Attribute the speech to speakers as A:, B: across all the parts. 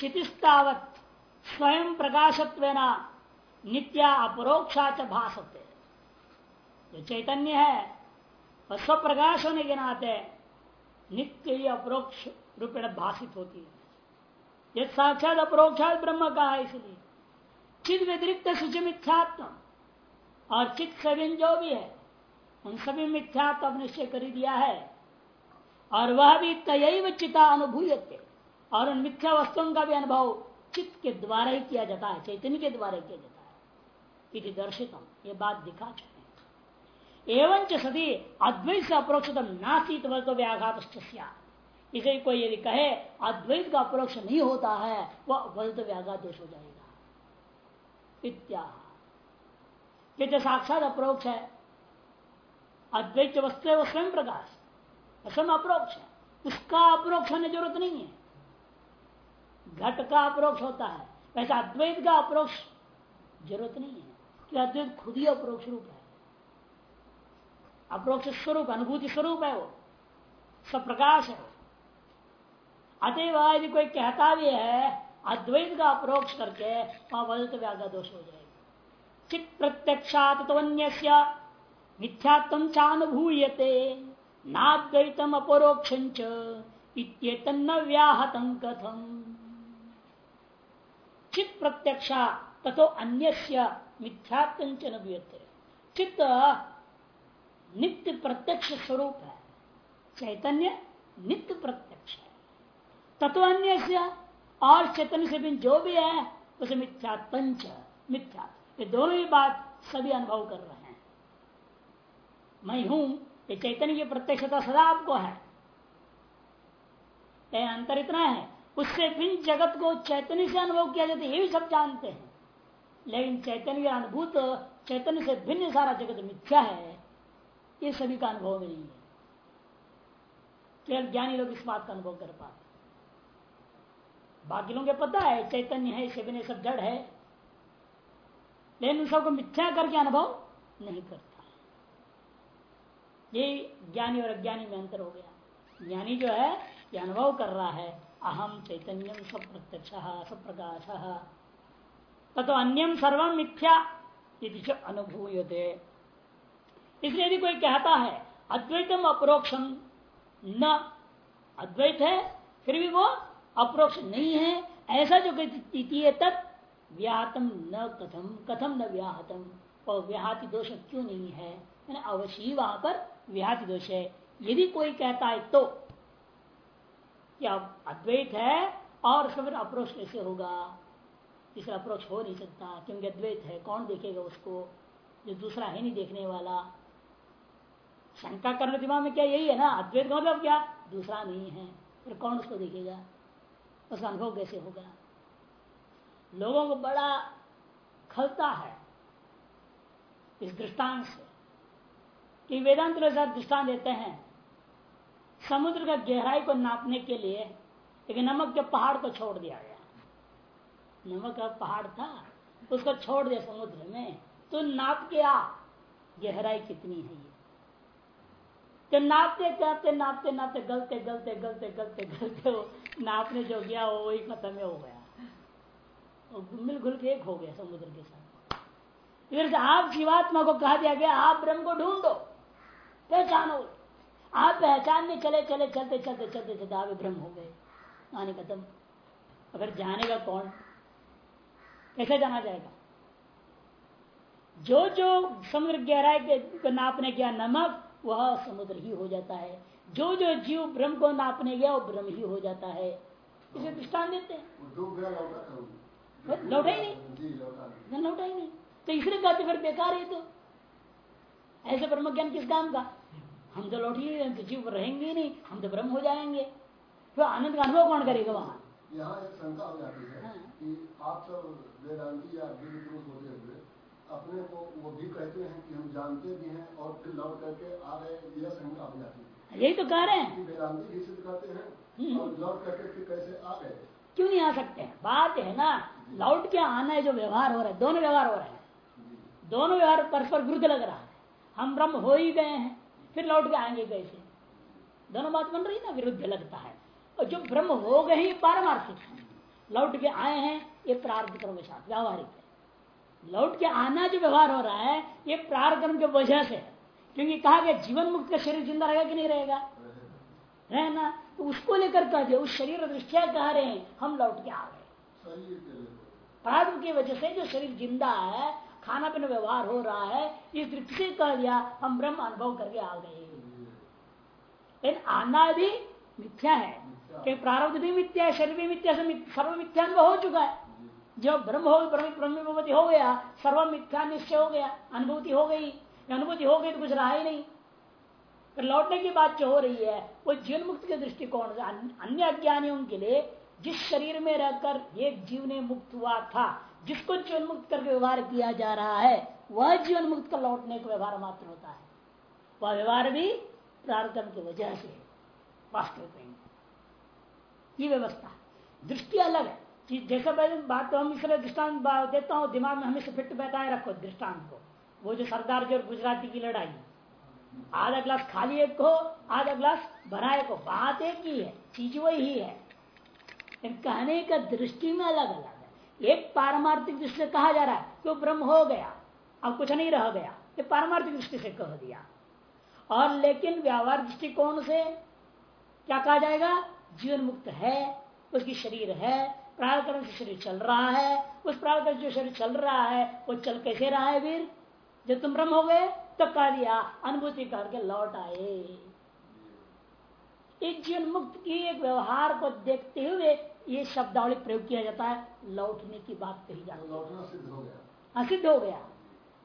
A: चितिस्तावत स्वयं प्रकाशत्व नित्या अपरोक्षा च भाषते जो चैतन्य है वह स्व प्रकाश होने के नाते नित्य ही अपरोक्ष रूपेण भाषित होती है। यह साक्षात अपरोक्षात ब्रह्म का है, इसलिए चिद व्यतिरिक्त सूचि मिथ्यात्म और चित्त सभी जो भी है, उन सभी मिथ्यात्म निश्चय कर दिया है। और वह भी तय चिता अनुभूयते। और उन मिथ्या वस्तुओं का भी अनुभव चित्त के द्वारा ही किया जाता है, चैतन्य के द्वारा किया जाता है। इति दर्शितम। ये बात दिखा चुके एवं सदी अद्वैत से अप्रोक्षतम नासीत वर्ग व्याघात इसे कोई यदि कहे, अद्वैत का अप्रोक्ष नहीं होता है, वह वल्त व्याघात दोष हो जाएगा। इत्या जो साक्षात अप्रोक्ष है, अद्वैत वस्तु है वो स्वयं प्रकाश स्वयं अप्रोक्ष है। उसका अप्रोक्ष होने ज़रूरत नहीं है। घट का अप्रोक्ष होता है। वैसे अद्वैत का अप्रोक्ष ज़रूरत नहीं है। कि अद्वैत खुद ही अप्रोक्ष रूप है। अप्रोक्ष स्वरूप, अनुभूति स्वरूप है वो। सब प्रकाश है। अतएव यदि कोई कहता भी है, अद्वैत का अप्रोक्ष करके, वहाँ वजत दोष हो जाएगा। चित प्रत्यक्षात तो मिथ्यात्म चानुभूयते, नाद्वैतम अपरोक्ष इतन्न व्याहतम कथम। चित प्रत्यक्षा तथो अन्य मिथ्यात्म चित्त नित्य प्रत्यक्ष स्वरूप है। चैतन्य नित्य प्रत्यक्ष है। तत्व अन्य और चैतन्य से भी जो भी है, उसे मिथ्यात्ंच मिथ्या ये दोनों ही बात सभी अनुभव कर रहे हैं। मैं हूँ, ये चैतन्य की प्रत्यक्षता सदा आपको है। अंतर इतना है उससे भिन्न जगत को चैतन्य से अनुभव किया जाता है, ये भी सब जानते हैं। लेकिन चैतन्य अनुभूत, चैतन्य से भिन्न सारा जगत मिथ्या है, ये सभी का अनुभव में नहीं है। केवल ज्ञानी लोग इस बात का अनुभव कर पाते बाकी लोगों को पता है, चैतन्य है इसे बिना सब जड़ है। लेकिन उन सबको मिथ्या करके अनुभव नहीं करता। ये ज्ञानी और अज्ञानी में अंतर हो गया। ज्ञानी जो है, ये अनुभव कर रहा है अहम चैतन्यम सब प्रत्यक्ष सब प्रकाश अन्यम सर्वम मिथ्या अनुभूयते। इसलिए यदि कोई कहता है, अद्वैतम अप्रोक्षम न, अद्वैत है, फिर भी वो अप्रोक्ष नहीं है, ऐसा जो तत् व्याहतम न कथम कथम न व्याहतम और व्याहति दोष क्यों नहीं है? अवश्य वहाँ पर व्याहति दोष है। यदि कोई कहता है तो क्या अद्वैत है और उसका फिर अप्रोच कैसे होगा? इसका अप्रोच हो नहीं सकता, क्योंकि अद्वैत है, कौन देखेगा उसको? जो दूसरा है नहीं देखने वाला। शंका करने दिमाग में क्या यही है ना? अद्वैत का मतलब क्या? दूसरा नहीं है। फिर कौन उसको देखेगा? उसका अनुभव कैसे होगा? लोगों को बड़ा खलता है इस दृष्टांत से कि वेदांत लोग दृष्टांत देते हैं। समुद्र का गहराई को नापने के लिए एक नमक के पहाड़ को छोड़ दिया गया। नमक का पहाड़ था, उसको छोड़ दिया समुद्र में। तो नाप के आ, गहराई कितनी है ये? तो नापते करते नापते नापते, गलते गलते गलते गलते गलते वो नापने जो गया, वो वही खत्म हो गया। मिल घुल के एक हो गया समुद्र के साथ। इधर से आप जीवात्मा को कहा दिया गया, आप ब्रह्म को ढूंढो, पहचानो। आप पहचानने चले चले चलते चलते चलते चलते आप भ्रम हो गए। आने खत्म। अगर जानेगा कौन? कैसे जाना जाएगा? जो जो समुद्र गहराई के नापने गया नमक वह समुद्र ही हो जाता है। जो जो जीव ब्रह्म को नापने गया वो ब्रह्म ही हो जाता है। इसे दृष्टान देते हैं। लौटा ही नहीं। लौटा ही नहीं। तो इसलिए कहते फिर बेकार है तो। ऐसे ब्रह्म ज्ञान किस काम का? हम तो लौटिए तो जीव रहेंगे नहीं हम तो ब्रह्म हो जाएँगे। तो आनंद का अनुभव कौन करेगा वहाँ?
B: यहाँ एक शंका हो जाती है हाँ। कि आप सब वेदांती या होते हुए अपने को वो भी कहते हैं कि हम जानते भी हैं और फिर लौट करके आ गए यह शंका हो जाती है।
A: यही तो कह रहे हैं
B: वेदांती भी सिद्ध करते हैं हम्म। और लौट करके फिर कैसे आ गए?
A: क्यों नहीं आ सकते? हैं बात है ना लौट के आना है जो व्यवहार हो रहा है दोनों व्यवहार हो रहे हैं। दोनों व्यवहार परस्पर विरुद्ध लग रहा है। हम ब्रह्म हो ही गए हैं। फिर लौट के आएँगे कैसे? दोनों बात बन रही ना विरुद्ध लगता है। और जो ब्रह्म हो गए ही पारमार्थिक है लौट के आए हैं ये प्रार्थ कर्म के साथ व्यावहारिक है। लौट के आना जो व्यवहार हो रहा है ये प्रार्थ कर्म की वजह से है। क्योंकि कहा गया जीवन मुक्त का शरीर ज़िंदा रहेगा कि नहीं रहेगा? रहना तो उसको लेकर कह दिया उस शरीर दृष्टिया कह रहे हैं हम लौट के आ गए। प्रार्थ की वजह से जो शरीर ज़िंदा है खाना पीना व्यवहार हो रहा है इस दृष्टि से कह दिया हम ब्रह्म अनुभव करके आ गए। लेकिन आना भी मिथ्या है कि प्रारब्ध भी मिथ्या है शरीर भी मिथ्या सर्व मिथ्या अनुभव हो चुका है। जब ब्रह्म हो ब्रह्म हो गया सर्व मिथ्या निश्चय हो गया अनुभूति हो गई। अनुभूति हो गई तो कुछ रहा ही नहीं। फिर लौटने की बात जो हो रही है वो जीवन मुक्त के दृष्टिकोण से अन्य अज्ञानियों के लिए जिस शरीर में रहकर एक जीव ने मुक्त हुआ था जिसको जीवन मुक्त करके व्यवहार किया जा रहा है, वह जीवन मुक्त कर लौटने का व्यवहार मात्र होता है। वह व्यवहार भी प्रार्थना की वजह से वास्तविक ये व्यवस्था दृष्टि अलग है। जैसा बात तो हम इसलिए दृष्टांत देता हूँ, दिमाग में हमेशा फिट बैठाए रखो दृष्टांत को। वो जो सरदार जी और गुजराती की लड़ाई। आधा ग्लास खाली एक को, आधा ग्लास भरा एक को। बात एक ही है, चीज़ वही है। कहने का दृष्टि में अलग अलग एक पारमार्थिक दृष्टि से कहा जा रहा है कि ब्रह्म हो गया, अब कुछ नहीं रह गया। ये पारमार्थिक दृष्टि से कह दिया। और लेकिन व्यवहार दृष्टिकोण से? क्या कहा जाएगा? जीवन मुक्त है, उसकी शरीर है प्राणकरण से शरीर चल रहा है, उस प्राणकरण जो शरीर चल रहा है, वो चल कैसे रहा है वीर? जब तुम ब्रह्म हो गए तो कह दिया, अनुभूति करके लौट आए। एक जीवन मुक्त की एक व्यवहार को देखते हुए ये शब्दावली प्रयोग किया जाता है लौटने की बात कही जाती है।
B: लौटना सिद्ध हो गया।
A: हाँ सिद्ध हो गया।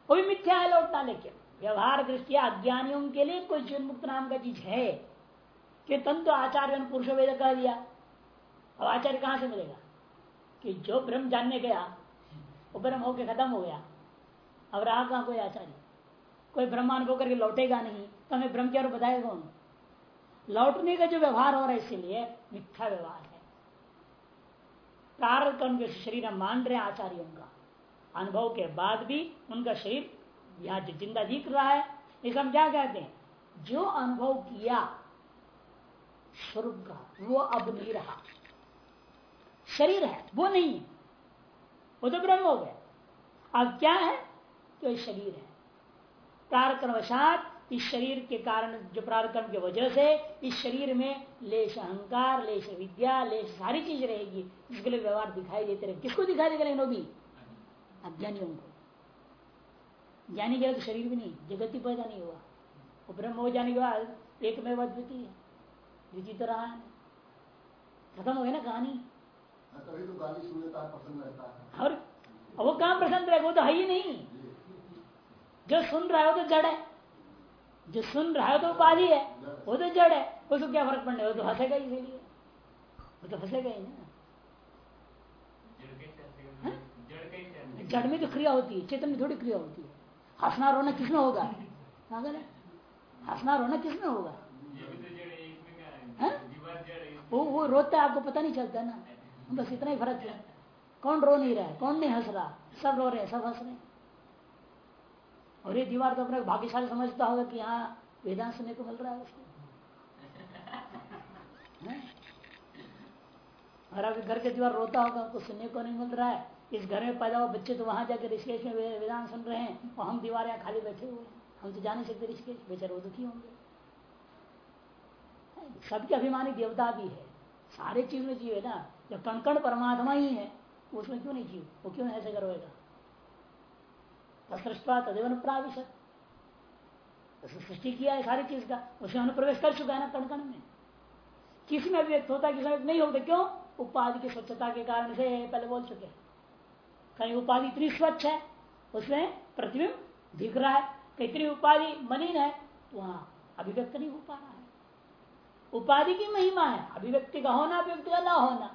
A: वो भी मिथ्या है लौटना लेकिन व्यवहार दृष्टिया अज्ञानियों के लिए कोई जीवन मुक्त नाम का चीज़ है? कि तंत्र आचार्य पुरुष वेद कह दिया। अब आचार्य कहाँ से मिलेगा? कि जो ब्रह्म जानने गया वो ब्रह्म होके खत्म हो गया। अब रहा कहा कोई आचार्य? कोई ब्रह्मानुभव करके लौटेगा नहीं तो हमें ब्रह्म क्या बताएगा कौन? लौटने का जो व्यवहार हो रहा है इसीलिए मिथ्या व्यवहार। प्रारंभ कर्म शरीर मान रहे आचार्यों का। अनुभव के बाद भी उनका शरीर यहाँ जो ज़िंदा दिख रहा है इस हम क्या कहते हैं? जो अनुभव किया, स्वरूप का, वो अब नहीं रहा। शरीर है, वो नहीं वो तो ब्रह्म हो गया। अब क्या है? तो शरीर है। प्रारक्रमवशात इस शरीर के कारण जो प्रारक्रम की वजह से इस शरीर में लेश अहंकार लेश विद्या लेश सारी चीज़ रहेगी। इसके लिए व्यवहार दिखाई देते रहे। किसको दिखाई देगा लेकिन भी अज्ञानियों को। ज्ञानी के तो शरीर भी नहीं जगत ही पैदा नहीं हुआ। वो ब्रह्म हो जाने के बाद एक में द्वितीय द्वितीय तो रहा है। खत्म हो गया ना कहानी?
B: तो
A: है। और वो काम प्रसन्न रहेगा वो तो है ही नहीं। जो सुन रहा है वो तो जड़ है। जो सुन रहा है तो उपाधि है वो तो जड़ है उसको क्या फ़र्क पड़ने वो तो हंसेगा इसीलिए वो तो फंसेगा ही ना। जड़ में तो क्रिया होती है चेतन में थोड़ी क्रिया होती है। हंसना रोना किसमें होगा? पागल है हंसना रोना किसमें होगा? वो वो रोता है आपको पता नहीं चलता ना। बस इतना ही फ़र्क है। कौन रो नहीं रहा है कौन नहीं हंस रहा? सब रो रहे हैं सब हंस रहे हैं। और ये दीवार तो अपने भाग्यशाली समझता होगा कि यहाँ वेदांत सुनने को मिल रहा है उसको। और अभी घर के दीवार रोता होगा कुछ सुनने को नहीं मिल रहा है। इस घर में पैदा हुआ बच्चे तो वहाँ जाकर ऋषिकेश में वेदांत सुन रहे हैं और हम दीवार यहाँ खाली बैठे हुए हैं। हम तो जा नहीं सकते ऋषिकेश, बेचारे वो दुखी होंगे। सबके अभिमानी देवता भी है। सारे चीज़ में जीव है ना। जब कणकण परमात्मा ही है उसमें क्यों नहीं जीव? वो क्यों ऐसे करोगा? सृष्टवा तदेव प्राविशत सृष्टि किया है सारी चीज़ का उसमें अनुप्रवेश कर चुका है ना कण कण में। किसी में व्यक्त होता किसी में नहीं होता, क्यों? उपाधि की स्वच्छता के कारण से पहले बोल चुके कहीं उपाधि इतनी स्वच्छ है, उसमें प्रतिबिंब दिख रहा है, कहीं इतनी उपाधि मलिन है तो वहाँ अभिव्यक्त नहीं हो पा रहा है। उपाधि की महिमा है, अभिव्यक्ति का होना, अभिव्यक्ति का ना होना।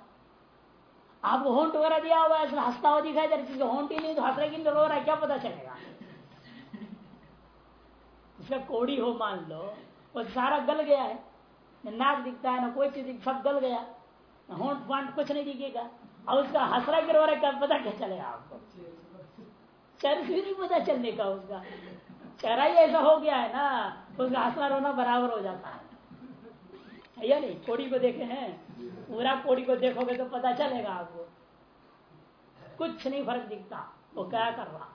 A: आपको होंट वगैरह दिया हुआ है हंसता हुआ दिखाई दे रहा होंट ही नहीं तो हंस रहे तो रो रहा है, क्या पता चलेगा? उसका कोड़ी हो मान लो, वो सारा गल गया है। न नाक दिखता है, ना कोई चीज़ सब गल गया। होंट फांट कुछ नहीं दिखेगा। और उसका हंसरा गिर रहा क्या पता क्या चलेगा आपको? चर भी नहीं पता चलने का उसका। चेहरा ही ऐसा हो गया है ना, उसका हंसना रोना बराबर हो जाता है। या नहीं? कोड़ी को देखे हैं? पूरा कोड़ी को देखोगे तो पता चलेगा आपको। कुछ नहीं फ़र्क दिखता। वो क्या कर रहा?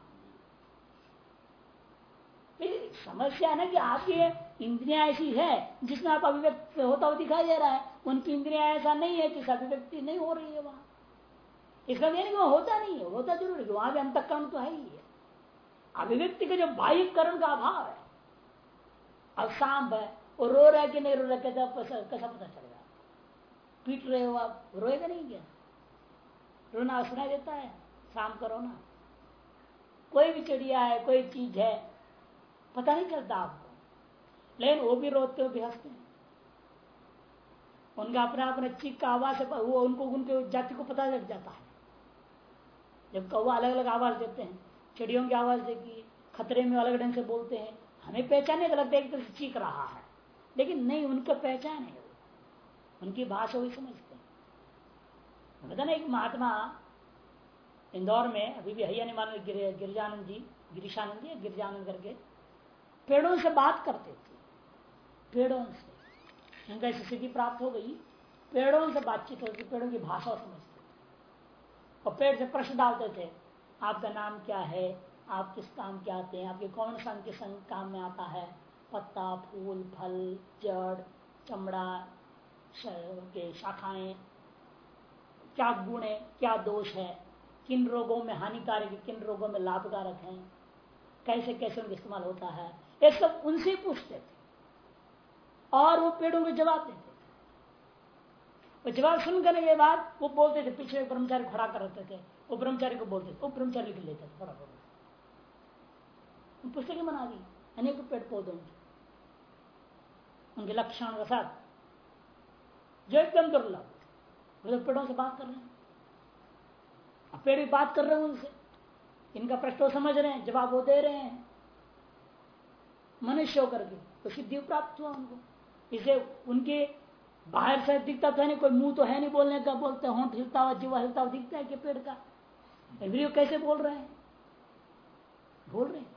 A: समस्या है ना कि आपकी इंद्रिया ऐसी है, जिसमें आप अभिव्यक्त होता हुआ दिखाई दे रहा है। उनकी इंद्रिया ऐसा नहीं है कि अभिव्यक्ति नहीं हो रही है वहाँ। इसका नहीं वो होता नहीं है, होता ज़रूर है वहाँ भी अंतकरण तो है ही है। अभिव्यक्ति का जो बाह्य करण का अभाव है सांप है वो रो रहा कि नहीं रो रहा कैसा कैसा पता चलेगा पीट रहे हो आप, रोएगा नहीं क्या? रोना सुनाई देता है, शाम का रोना। कोई भी चिड़िया है, कोई चीज़ है, पता नहीं चलता आपको। लेकिन वो भी रोते हो भी हँसते हैं। उनका अपना अपना चीख का आवाज़ है, वो उनको, उनके जाति को पता लग जाता है। जब कौवा अलग अलग आवाज़ देते हैं, चिड़ियों की आवाज़ देगी खतरे में अलग ढंग से बोलते हैं, हमें पहचाने का लगता है एक तरह से चीख रहा है। लेकिन नहीं, उनका पहचान है उनकी भाषा वही समझते हैं। ना एक महात्मा इंदौर में, अभी भी हैया नहीं मान गिरिजानंद जी, गिरीशानंद जी, गिरिजानंद करके पेड़ों से बात करते थे। पेड़ों से। उनका स्थिति प्राप्त हो गई। पेड़ों से बातचीत होती, पेड़ों की भाषा समझते थे। और पेड़ से प्रश्न डालते थे, आपका नाम क्या है? आप किस काम के आते हैं? आपके कौन सा किस काम में आता है? पत्ता, फूल, फल, जड़, चमड़ा के शाखाएँ। क्या गुण है, क्या दोष है? किन रोगों में हानिकारक है किन रोगों में लाभकारक है? कैसे कैसे उनका इस्तेमाल होता है? ये सब उनसे पूछते थे। और वो पेड़ों को जवाब देते थे। वो जवाब सुन करने के बाद वो बोलते थे, पीछे ब्रह्मचारी खड़ा कर रहे थे। वो ब्रह्मचारी को बोलते थे वो ब्रह्मचारी लिख लेते थे। पुस्तकें बना दी, अनेक पेड़ पौधों की उनके लक्षण के साथ। जो एकदम दुर्लभ। तो पेड़ों से बात कर रहे हैं। पेड़ भी बात कर रहे हैं उनसे। इनका प्रश्न समझ रहे हैं, जवाब वो दे रहे हैं। मनुष्य होकर के तो सिद्धि प्राप्त हुआ उनको। इसे उनके बाहर से दिखता तो है नहीं, कोई मुँह तो है नहीं बोलने का, बोलते होंठ हिलता हुआ, जीवा हिलता हुआ दिखता है कि पेड़ का। वीडियो कैसे बोल रहे हैं? बोल रहे हैं,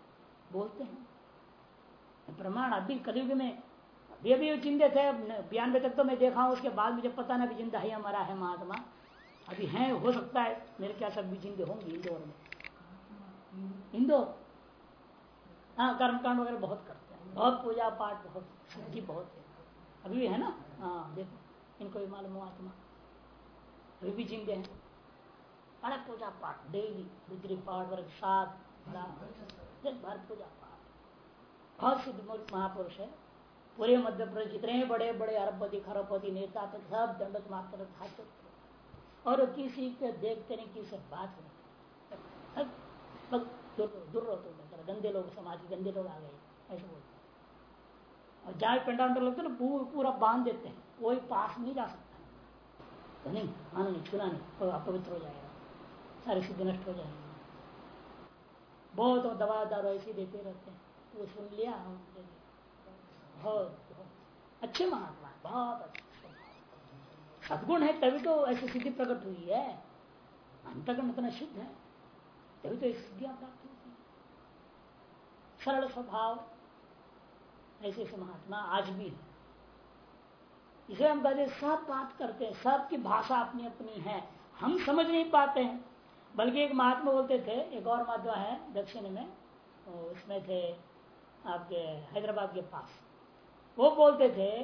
A: बोलते हैं। प्रमाण अभी कलयुग में अभी अभी चिंतित है बयानबे तक तो मैं देखा हूँ, उसके बाद मुझे पता ना भी ज़िंदा है हमारा है महात्मा। अभी है, हो सकता है, मेरे क्या सब भी जिंदे होंगे इंदौर में। इंदौर? हाँ कर्मकांड वगैरह बहुत करते हैं। बहुत पूजा पाठ बहुत सिद्धि बहुत है। अभी भी है ना? हाँ देखो, इनको भी मालूम महात्मा। अभी भी जिंदे हैं। बड़ा पूजा पाठ, डेली रुद्री पाठ वर्ग सात दिन भर पूजा पाठ। बहुत सिद्ध महापुरुष है। पूरे मध्य प्रदेश, जितने बड़े बड़े अरबपति, खरबपति, नेता तक सब दंडक मात्र था और किसी के देखते नहीं, किसी बात नहीं दूर गंदे लोग, समाज गंदे लोग आ गए, ऐसे बोलते और जहाँ पेंडाल लगते ना पूरा बाँध देते हैं, कोई पास नहीं जा सकता। तो नहीं, आना नहीं छूना नहीं अपवित्र हो जाएगा, सारी सिद्धि नष्ट हो जाएगी। बहुत दवा दारू ऐसी देते रहते हैं। तो सुन लिया, हम अच्छे महात्मा, बहुत अच्छे सदगुण है, तभी तो ऐसी सिद्धि प्रकट हुई है। अंतगुण इतना शुद्ध है। तभी तो ऐसी सिद्धियाँ प्राप्त होती सरल स्वभाव, ऐसे ऐसे महात्मा आज भी है। इसे हम पहले सब बात करते हैं सबकी भाषा अपनी अपनी है। हम समझ नहीं पाते हैं। बल्कि एक महात्मा बोलते थे, एक और महात्मा है दक्षिण में उसमें थे आपके हैदराबाद के पास। वो बोलते थे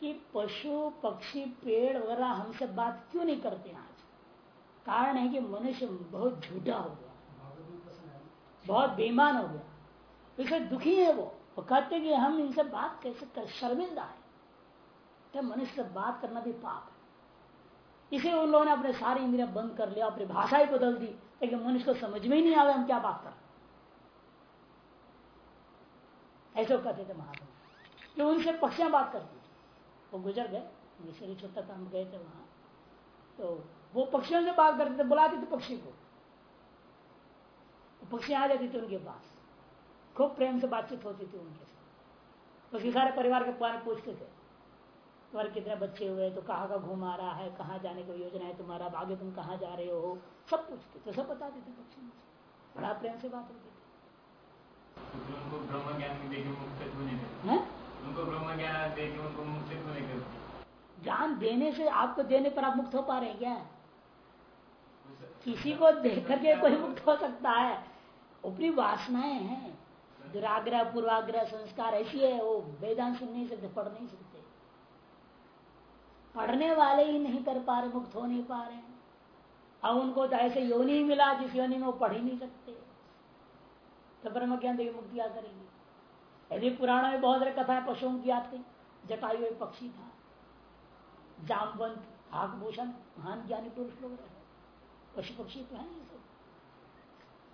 A: कि पशु, पक्षी, पेड़ वगैरह हमसे बात क्यों नहीं करते आज? कारण है कि मनुष्य बहुत झूठा हो गया। बहुत बेईमान हो गया। इसे दुखी है वो। वो कहते कि हम इनसे बात कैसे कर, शर्मिंदा है। तो मनुष्य से बात करना भी पाप है। इसे उन लोगों ने अपने सारी इंद्रिया बंद कर लिया, अपनी भाषा ही बदल दी, लेकिन मनुष्य को समझ में ही नहीं आ हम क्या बात कर ऐसे कहते थे महात्मा। जो उनसे पक्षियाँ बात करती थी। वो गुजर गए जैसे छोटा था हम गए थे वहाँ। तो वो पक्षियों से बात करते थे बुलाते थे पक्षी को। पक्षी आ जाती थी उनके पास। खूब प्रेम से बातचीत होती थी उनके साथ। उसके सारे परिवार के बारे पूछते थे तुम्हारे कितने बच्चे हुए तो कहाँ का घूम आ रहा है कहाँ जाने की योजना है तुम्हारा आगे तुम कहाँ जा रहे हो? सब पूछते तो सब बता देते बच्चे बड़ा प्रेम से बात होती थी।
C: उनको ब्रह्म ज्ञान उनको मुक्त
A: ज्ञान देने से आपको देने पर आप मुक्त हो पा रहे हैं क्या? किसी को देख करके कोई मुक्त हो सकता है? ऊपरी वासनाएँ हैं। दुराग्रह, पूर्वाग्रह संस्कार ऐसी है, वो वेदांत सुन नहीं सकते, पढ़ नहीं सकते। पढ़ने वाले ही नहीं कर पा रहे, मुक्त हो नहीं पा रहे अब उनको तो ऐसे योनि मिला, जिस योनि में वो पढ़ ही नहीं सकते। तो ब्रह्म ज्ञान देखिए मुक्ति क्या करेंगे। यदि पुराणों में बहुत सारे कथाएँ पशुओं की आती जटायु एक पक्षी था। जामवंत भागभूषण महान ज्ञानी पुरुष लोग रहे पशु पक्षी तो है सब।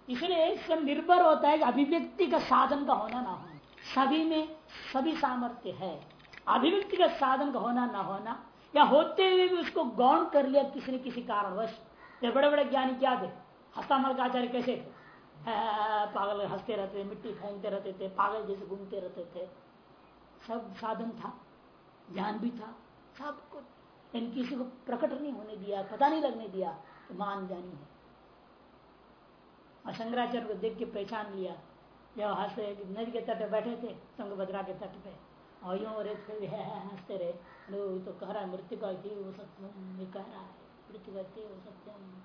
A: इसलिए इससे निर्भर होता है कि अभिव्यक्ति का साधन का होना ना होना। सभी में सभी सामर्थ्य है। अभिव्यक्ति का साधन का होना ना होना, या होते हुए भी उसको गौण कर लिया किसी न किसी कारणवश। बड़े बड़े ज्ञानी क्या थे? हस्तामल का आचार्य कैसे थे? पागल हँसते रहते थे, मिट्टी फेंकते रहते थे, पागल जैसे घूमते रहते थे। सब साधन था, ज्ञान भी था, सब कुछ। इन किसी को प्रकट नहीं होने दिया, पता नहीं लगने दिया कि मान ज्ञानी है। और शंकराचार्य को देख के पहचान लिया। जब हँसते, नदी के तट पे बैठे थे तुंगभद्रा के तट पे। और यूँ रे हँसते रहे। तो कह रहा है मृत्यु का वो सत्य कह रहा है मृत्यु कहते वो सत्यम।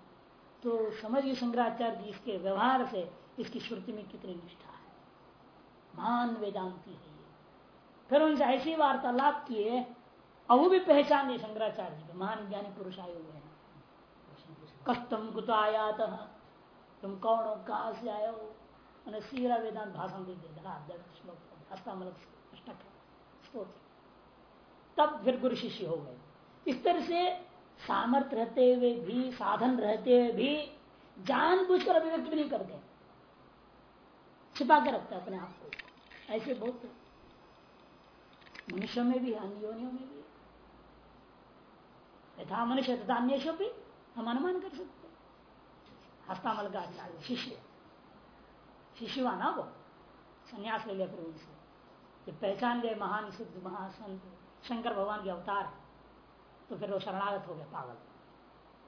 A: तो समझ गए शंकराचार्य जी, इसके व्यवहार से इसकी श्रुति में कितनी निष्ठा है। महान वेदांति है ये। फिर उनसे ऐसी वार्तालाप किए वो भी पहचान लिया शंकराचार्य जी महान ज्ञानी पुरुष आए हुए हैं। कस्तम कुत आयात, तुम कौन हो कहा से आए हो उन्हें सीरा वेदांत भाषण दे दिया श्लोक तब फिर गुरु शिष्य हो गए। इस तरह से सामर्थ्य रहते हुए भी, साधन रहते हुए भी, जानबूझकर अभिव्यक्त भी नहीं करते। छिपा के रखते अपने आप को। ऐसे बहुत मनुष्यों में भी अन्य योनियों में भी यथा मनुष्य, तथा अन्य भी हम अनुमान कर सकते हस्तामल का आचार्य शिष्य शिष्य ना वो? संन्यास ले लिया फिर उनसे। पहचान गए महान, सिद्ध, महासंत, शंकर भगवान के अवतार। है तो फिर वो शरणागत हो गया पागल।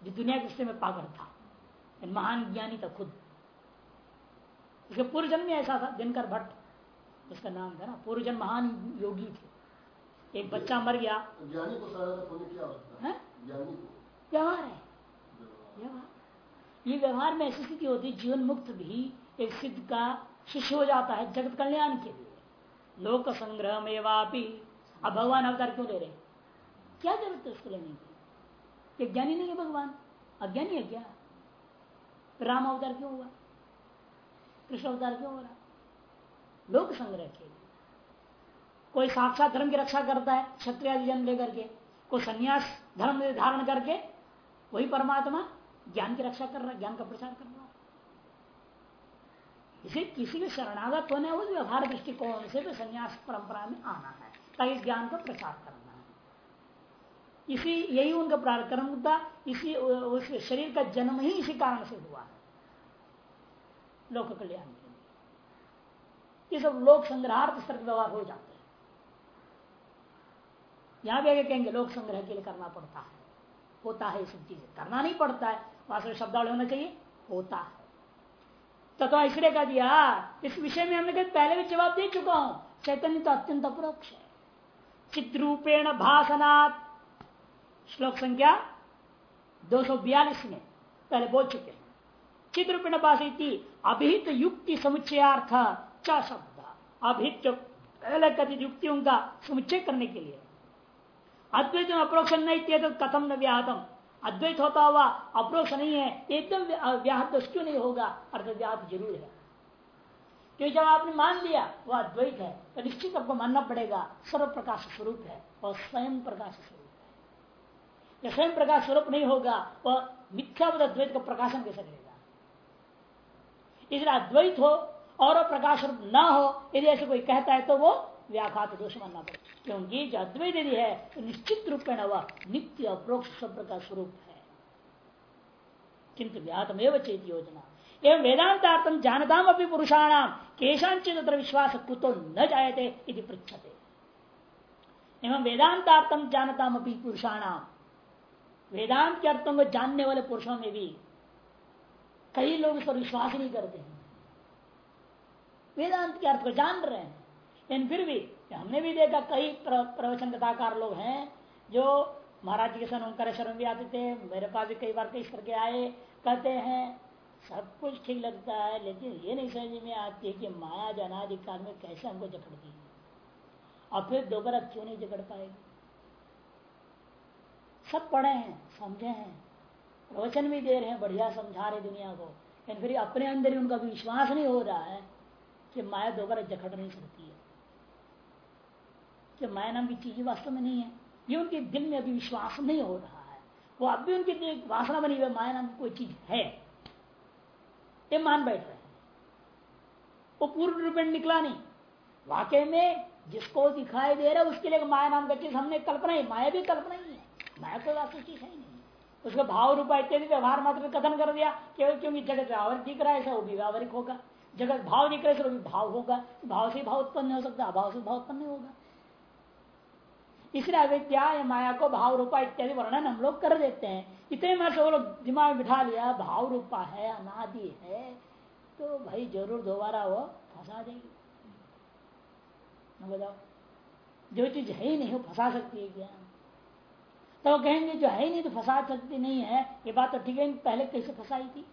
A: जो दुनिया के में पागल था। महान ज्ञानी था खुद। उसके पूर्व जन्म में ऐसा था दिनकर भट्ट उसका नाम था ना पूर्व जन्म महान योगी थे। एक बच्चा मर गया।
B: ज्ञानी को
A: व्यवहार है। व्यवहार। ये व्यवहार में ऐसी स्थिति होती है जीवन मुक्त भी एक सिद्ध का शिष्य हो जाता है जगत कल्याण के लिए। लोक संग्रह में वापी। अब भगवान अवतार क्यों ले रहे क्या ज़रूरत है उसको लेने की? ज्ञानी नहीं है भगवान। अज्ञानी है क्या? राम अवतार क्यों हुआ? कृष्ण अवतार क्यों हो रहा? लोक संग्रह के लिए कोई साक्षात धर्म की रक्षा करता है, क्षत्रिय जन्म लेकर के, कोई संन्यास धर्म धारण करके, वही परमात्मा ज्ञान की रक्षा कर रहा, ज्ञान का प्रचार कर रहा। इसे किसी के शरणागत होने उस व्यवहार दृष्टिकोण से भी संन्यास परंपरा में आना है ज्ञान का प्रचार करना इसी यही उनका प्रारक्रम था इसी उस शरीर का जन्म ही इसी कारण से हुआ। लोक कल्याण के लिए। ये सब लोक संग्रहार्थ स्तर व्यवहार हो जाते हैं। यहाँ भी आगे कहेंगे लोक संग्रह के लिए करना पड़ता है। होता है सब चीज़ें। करना नहीं पड़ता है। वास्तव शब्दावली होना चाहिए। होता है। तो, तो इसलिए कह दिया इस विषय में हमने पहले भी जवाब दे चुका हूँ। चैतन्य तो अत्यंत अपरोक्ष है। चित्रूपेण भाषणात् श्लोक संख्या 242 में पहले बोल चुके हैं। चित्र पिंडपासी अभिहित युक्ति समुच्चयार्थ च शब्द। अभिहित पहले कथित युक्तियों का समुच्चय करने के लिए। अद्वैत में अप्रोक्ष नहीं थे तो कथम न व्याहतम। अद्वैत होता हुआ अप्रोक्ष नहीं है, एकदम व्याहत क्यों नहीं होगा? अर्थात व्याहत ज़रूर है। क्योंकि जब आपने मान लिया वह अद्वैत है तो निश्चित आपको मानना पड़ेगा सर्व प्रकाश स्वरूप है और स्वयं प्रकाश स्वरूप या स्वयं प्रकाश स्वरूप नहीं होगा, वह मिथ्यावत अद्वैत का प्रकाशन कैसे करेगा? इसलिए अद्वैत हो और प्रकाश रूप न हो, यदि ऐसे कोई कहता है तो वो व्याघात दोष मानना पड़ेगा क्योंकि जो अद्वैत यदि है तो निश्चित रूप में वह नित्य अप्रोक्ष शब्द का स्वरूप है। किंतु व्याहतमेव चेत योजना। एवं वेदांतार्थम जानताम अपनी पुरुषाणाम केशांचित विश्वास कुतो न जायते पृछते एवं वेदांतार्थम जानताम अपनी पुरुषाणाम वेदांत के अर्थों को जानने वाले पुरुषों में भी कई लोग इस पर विश्वास नहीं करते हैं। वेदांत के अर्थ को जान रहे हैं। लेकिन फिर भी हमने भी देखा कई प्रवचन कथाकार लोग हैं जो महाराज के सन ओंकारेश्वर भी आते थे, मेरे पास भी कई बार कई करके आए, कहते हैं, सब कुछ ठीक लगता है, लेकिन ये नहीं समझ में आती है कि माया जो अनाधिकाल में कैसे हमको जकड़ती है। और फिर दोबारा क्यों नहीं जकड़ पाएगी? सब पढ़े हैं, समझे हैं प्रवचन भी दे रहे हैं, बढ़िया समझा रहे दुनिया को, लेकिन फिर अपने अंदर ही उनका विश्वास नहीं हो रहा है कि माया दोबारा जकड़ नहीं सकती है। कि माया नाम की चीज़ वास्तव में नहीं है। ये उनके दिल में अभी विश्वास नहीं हो रहा है। वो अब भी उनकी वासना बनी हुई माया नाम की कोई चीज़ है। ये मान बैठ रहे हैं। वो पूर्ण रूप निकला नहीं। वाकई में जिसको दिखाई दे रहा है, उसके लिए माया नाम का चीज़ हमने कल्पना ही, माया भी कल्पना ही है। माया कोई वास्तव चीज़ है नहीं। उसका भाव रूपा इत्यादि व्यवहार मात्र कथन कर दिया, केवल क्योंकि जगत व्यावहारिक दिख रहा है, ऐसा वो भी व्यावहारिक होगा। जगत भाव दिख रहा है वो भी भाव होगा। भाव से भाव उत्पन्न हो सकता अभाव से भाव उत्पन्न होगा। इसलिए अविद्या माया को भाव रूपा इत्यादि वर्णन हम लोग कर देते हैं। इतने में से वो लोग दिमाग बिठा लिया, भाव रूपा है, अनादि है तो भाई ज़रूर दोबारा वो फंसा देगी। बताओ, जो चीज़ है ही नहीं, वो फंसा सकती है क्या? तो कहेंगे, जो है नहीं तो फंसा सकती नहीं है। ये बात तो ठीक है पहले कैसे फंसाई थी?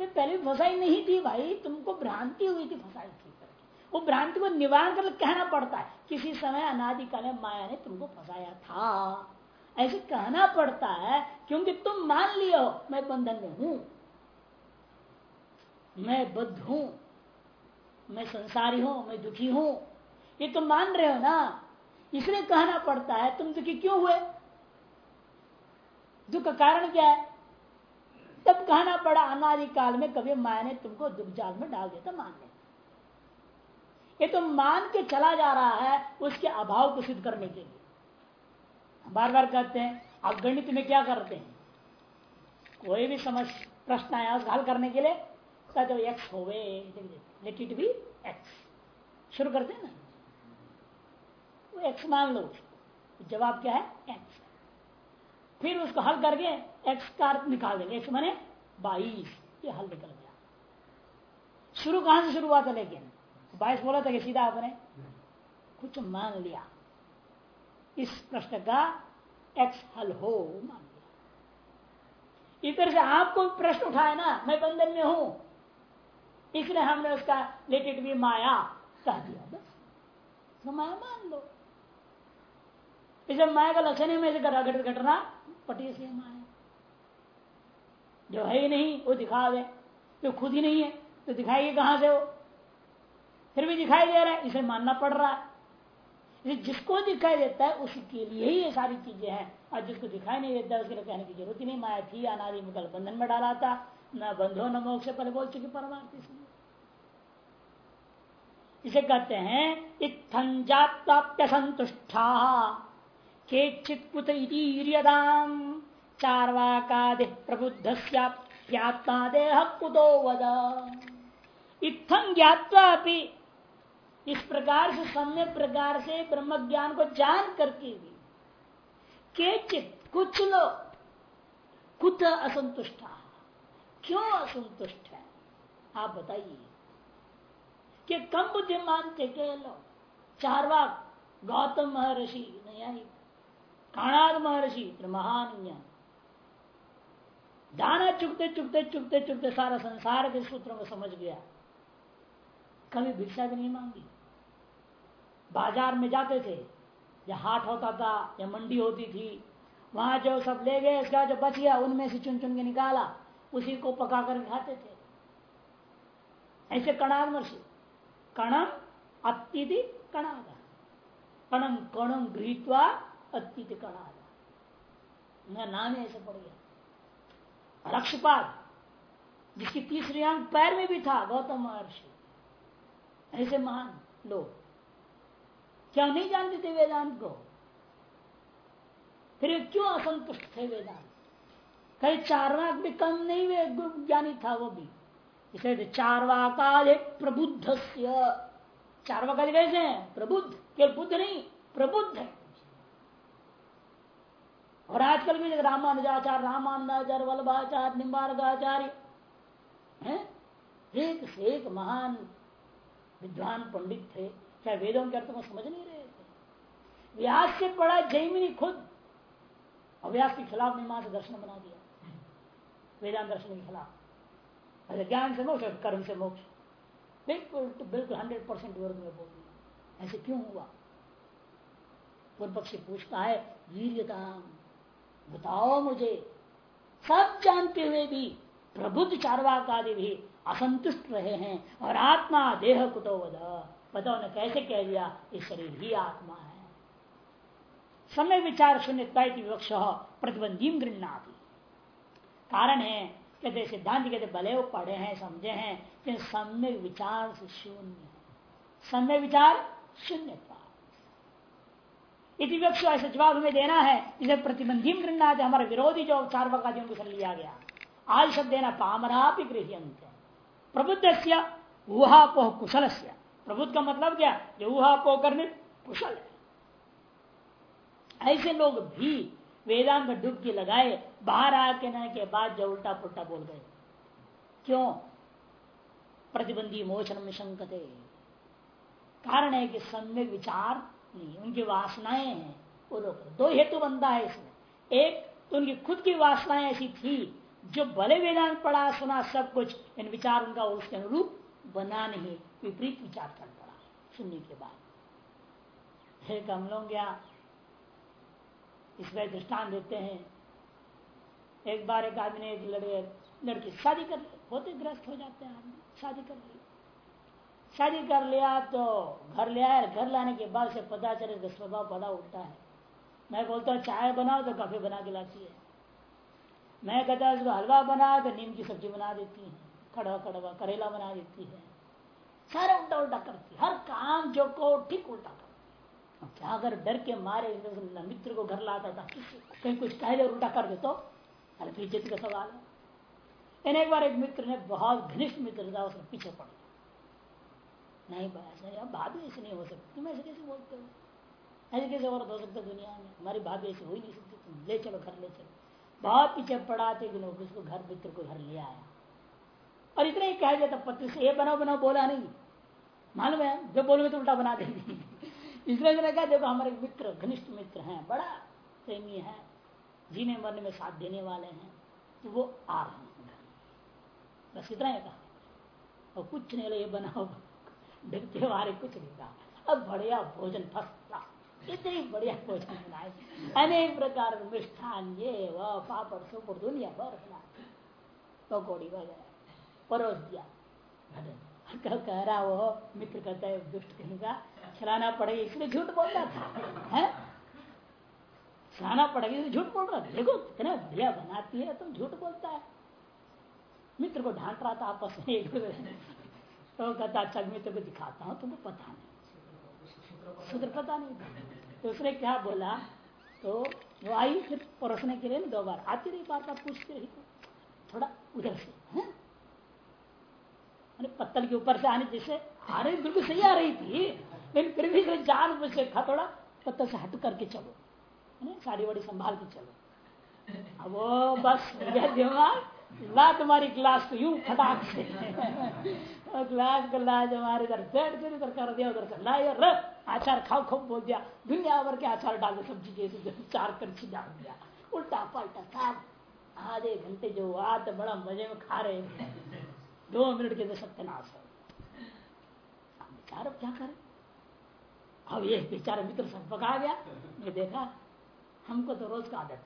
A: पहले फंसाई नहीं थी भाई, तुमको भ्रांति हुई थी फंसाई थी। वो भ्रांति को निवारण कर कहना पड़ता है। किसी समय अनादिकाल माया ने तुमको फंसाया था। ऐसे कहना पड़ता है, क्योंकि तुम मान लियो, मैं बंधन में हूँ। मैं बद्ध हूँ। मैं संसारी हूँ, मैं दुखी हूँ। ये तुम मान रहे हो ना? इसलिए कहना पड़ता है, तुम दुखी क्यों हुए? दुख का कारण क्या है? तब कहना पड़ा अनादिकाल में कभी माया ने तुमको दुख जाल में डाल था मान ले ये तो मान के चला जा रहा है उसके अभाव को सिद्ध करने के लिए। बार बार कहते हैं, आप गणित में क्या करते हैं? कोई भी समझ, प्रश्न आया उसका हल करने के लिए, कहते एक्स हो लेट इट बी एक्स शुरू करते हैं ना? वो एक्स मान लो, जवाब क्या है? एक्स फिर उसको हल करके एक्स का अर्थ निकाल देंगे। एक्स माने बाईस। ये हल निकल गया। शुरू कहाँ से शुरू हुआ था लेकिन? बाईस बोला था कि सीधा आपने? कुछ मान लिया। इस प्रश्न का एक्स हल हो मान लिया। इधर से आपको प्रश्न उठाए ना, मैं बंधन में हूँ। इसलिए हमने उसका लेट इट बी माया कह दिया। बस। तो माया मान लो। इसे माया का लक्षण ही, में घटित घटना पटी से माया जो है ही नहीं, वो दिखा दे। तो खुद ही नहीं है तो दिखाएगी कहाँ से वो? फिर भी दिखाई दे रहा है, इसे मानना पड़ रहा है। जिसको दिखाई देता है, उसके लिए ही ये सारी चीज़ें हैं। और जिसको दिखाई नहीं देता, उसके लिए कहने की ज़रूरत ही नहीं। माया थी, अनादि मुगल बंधन में डाला था। न बंधो, न मोक्ष पहले बोल चुके परमार्थ इसलिए इसे कहते हैं इत्थंजाप्य संतुष्टा। के चित्कुत चारवाकादि प्रबुद्ध प्यात्मा देह कुतो वद। इत्थं ज्ञावा इस प्रकार से सम्य प्रकार से ब्रह्म ज्ञान को जान करके भी केचित कुछ लोग कुत असंतुष्ट क्यों असंतुष्ट है? आप बताइए। कि कम बुद्धिमान थे के लोग चारवाक गौतम महर्षि नहीं काणाद महर्षि महान ज्ञान दाना चुकते चुकते चुकते चुकते सारा संसार के सूत्रों को समझ गया। कभी भिक्षा भी नहीं मांगी। बाज़ार में जाते थे या हाट होता था या मंडी होती थी, वहाँ जो सब ले गए इसका जो बच गया, उनमें से चुन चुन के निकाला, उसी को पका कर खाते थे। ऐसे कणाद मर्षि कणम अतिथि कणाद कणम कणम गृहत्वा अतिथि कणाद नाम ऐसे पड़ गया। रक्षपात जिसकी तीसरी अंक पैर में भी था, गौतम महर्षि। ऐसे महान लोग। क्या नहीं जानते थे वेदांत को? फिर क्यों असंतुष्ट थे वेदांत? कहीं चारवाक भी कम नहीं वे ज्ञानी था वो भी। इसलिए चारवाका प्रबुद्ध चारवाका कैसे हैं? प्रबुद्ध। केवल बुद्ध नहीं, प्रबुद्ध है। और आजकल भी रामानुजाचार्य रामानुजाचार्य, वल्लभाचार्य निम्बारकाचार्य है? एक से एक महान विद्वान पंडित थे। क्या वेदों के अर्थ को समझ नहीं रहे थे? व्यास से पढ़ा जैमिनी खुद। अव्यास के खिलाफ मीमांस दर्शन बना दिया। वेदांत दर्शन के खिलाफ। अरे ज्ञान से मोक्ष कर्म से मोक्ष। बिल्कुल बिल्कुल हंड्रेड परसेंट विरोध में बोल दिया। ऐसे क्यों हुआ? पूर्व पक्षी पूछता है वीरता बताओ मुझे। सब जानते हुए भी प्रबुद्ध चारवाक आदि भी असंतुष्ट रहे हैं और आत्मा देह कुतो बताओ ने कैसे कह दिया इस शरीर ही आत्मा है। समय विचार शून्यता शून्य विवक्ष प्रतिबंधी गृहणा कारण है, कहते सिद्धांत कहते भले वो पढ़े हैं, समझे हैं कि समय विचार से शून्य समय विचार शून्य इति ऐसे जवाब हमें देना है। इसे प्रतिबंधी गृहणा हमारा विरोधी जो चार वकादियों को लिया गया आज शब्द देना पामरा भी गृहंत प्रबुद्ध से ऊहापोह कुशल से प्रबुद्ध का मतलब क्या? जो ऊहापोह करने कुशल है। ऐसे लोग भी वेदांत में डुबकी लगाए, बाहर आके न के बाद जो उल्टा पुल्टा बोल गए। क्यों? प्रतिबंधी मोचन में शंकते कारण है कि सम्यक विचार उनकी वासनाएँ हैं, वो रोक दो हेतु बनता है इसमें। एक तो उनकी खुद की वासनाएँ ऐसी थी, जो भले वेदांत पढ़ा, सुना, सब कुछ इन विचार उनका उसके अनुरूप बना नहीं, विपरीत विचार कर पड़ा, सुनने के बाद। एक हम लोग क्या इसमें दृष्टान देते हैं। एक बार एक आदमी ने एक लड़के लड़की शादी कर होते ग्रस्त हो जाते हैं आदमी, शादी कर लिया शादी कर लिया तो घर ले आया घर लाने के बाद से पता चले उसका स्वभाव बड़ा उल्टा है। मैं बोलता हूँ, चाय बनाओ तो कॉफ़ी बना के लाती है। मैं कहता हूँ, उसको हलवा बना तो नीम की सब्ज़ी बना देती है, कड़वा कड़वा, करेला बना देती है। सारा उल्टा उल्टा करती हर काम जो को ठीक उल्टा करती क्या अगर डर के मारे मित्र को घर लाता था, कहीं कुछ कह दे उल्टा कर दे तो अरे फिर जित का सवाल है। एक बार एक मित्र ने, बहुत घनिष्ठ मित्र था उसने पीछे पड़ गया। नहीं ऐसा भाभी ऐसे नहीं हो सकती। तुम ऐसे कैसे बोलते हो? ऐसे कैसे औरत हो सकता दुनिया में? हमारी भाभी ऐसे हो ही नहीं सकती। तुम ले चलो घर ले चलो। बहुत पीछे पड़ाते कि लोग उसको घर मित्र को घर ले आया। और इतना ही कह दिया पति से ये बनाओ बनाओ, बोला नहीं। मालूम है? जब बोलोगे तो उल्टा बना देंगे। इसलिए मैंने कहा, देखो हमारे मित्र, घनिष्ठ मित्र हैं, बड़ा प्रेमी है, जीने मरने में साथ देने वाले हैं तो वो आ रहे हैं बस इतना ही कहा। और कुछ नहीं ये बनाओ ढकते वाले कुछ नहीं कहा अब बढ़िया भोजन क्लास इतनी बढ़िया भोजन बनाए। अनेक प्रकार मिष्ठान, ये, वह, पापड़, सुपर, दुनिया भर बना पकौड़ी वगैरह, परोस दिया। कह रहा वो, मित्र कहता है, दुष्ट कहीं का खिलाना पड़ेगा, इसलिए झूठ बोलता था। है? खिलाना पड़ेगा, इसलिए झूठ बोल रहा देखो कितना बढ़िया बनाती है तुम झूठ बोलता है। मित्र को ढांट रहा था आपस में तो कहता अच्छा मित्र को दिखाता हूँ तुमको पता नहीं। सूत्र पता नहीं तो उसने क्या बोला? तो वो आई फिर परोसने के लिए दो बार। आती रही बार बार पूछती रही थोड़ा उधर से, है? पत्तल के ऊपर से आने जैसे। आ रही बिल्कुल सही आ रही थी। लेकिन फिर भी जान बुझ से खा थोड़ा पत्तल से हट करके चलो। है साड़ी वाड़ी संभाल के चलो। अब वो बस दिमाग ला तुम्हारी क्लास तो यूँ फटाक से। को ला हमारे इधर बैठ कर इधर कर दिया उधर कर। ला रख आचार खाओ, खूब बोल दिया। दुनिया भर के आचार डाल सब्ज़ी जैसे चार कर डाल दिया। उल्टा पलटा सब आधे घंटे जो आ तो बड़ा मज़े में खा रहे दो मिनट के तो सत्यनाश हो बेचारा क्या करे? अब ये बेचारा मित्र सब पका गया। मैं देखा, हमको तो रोज का आदत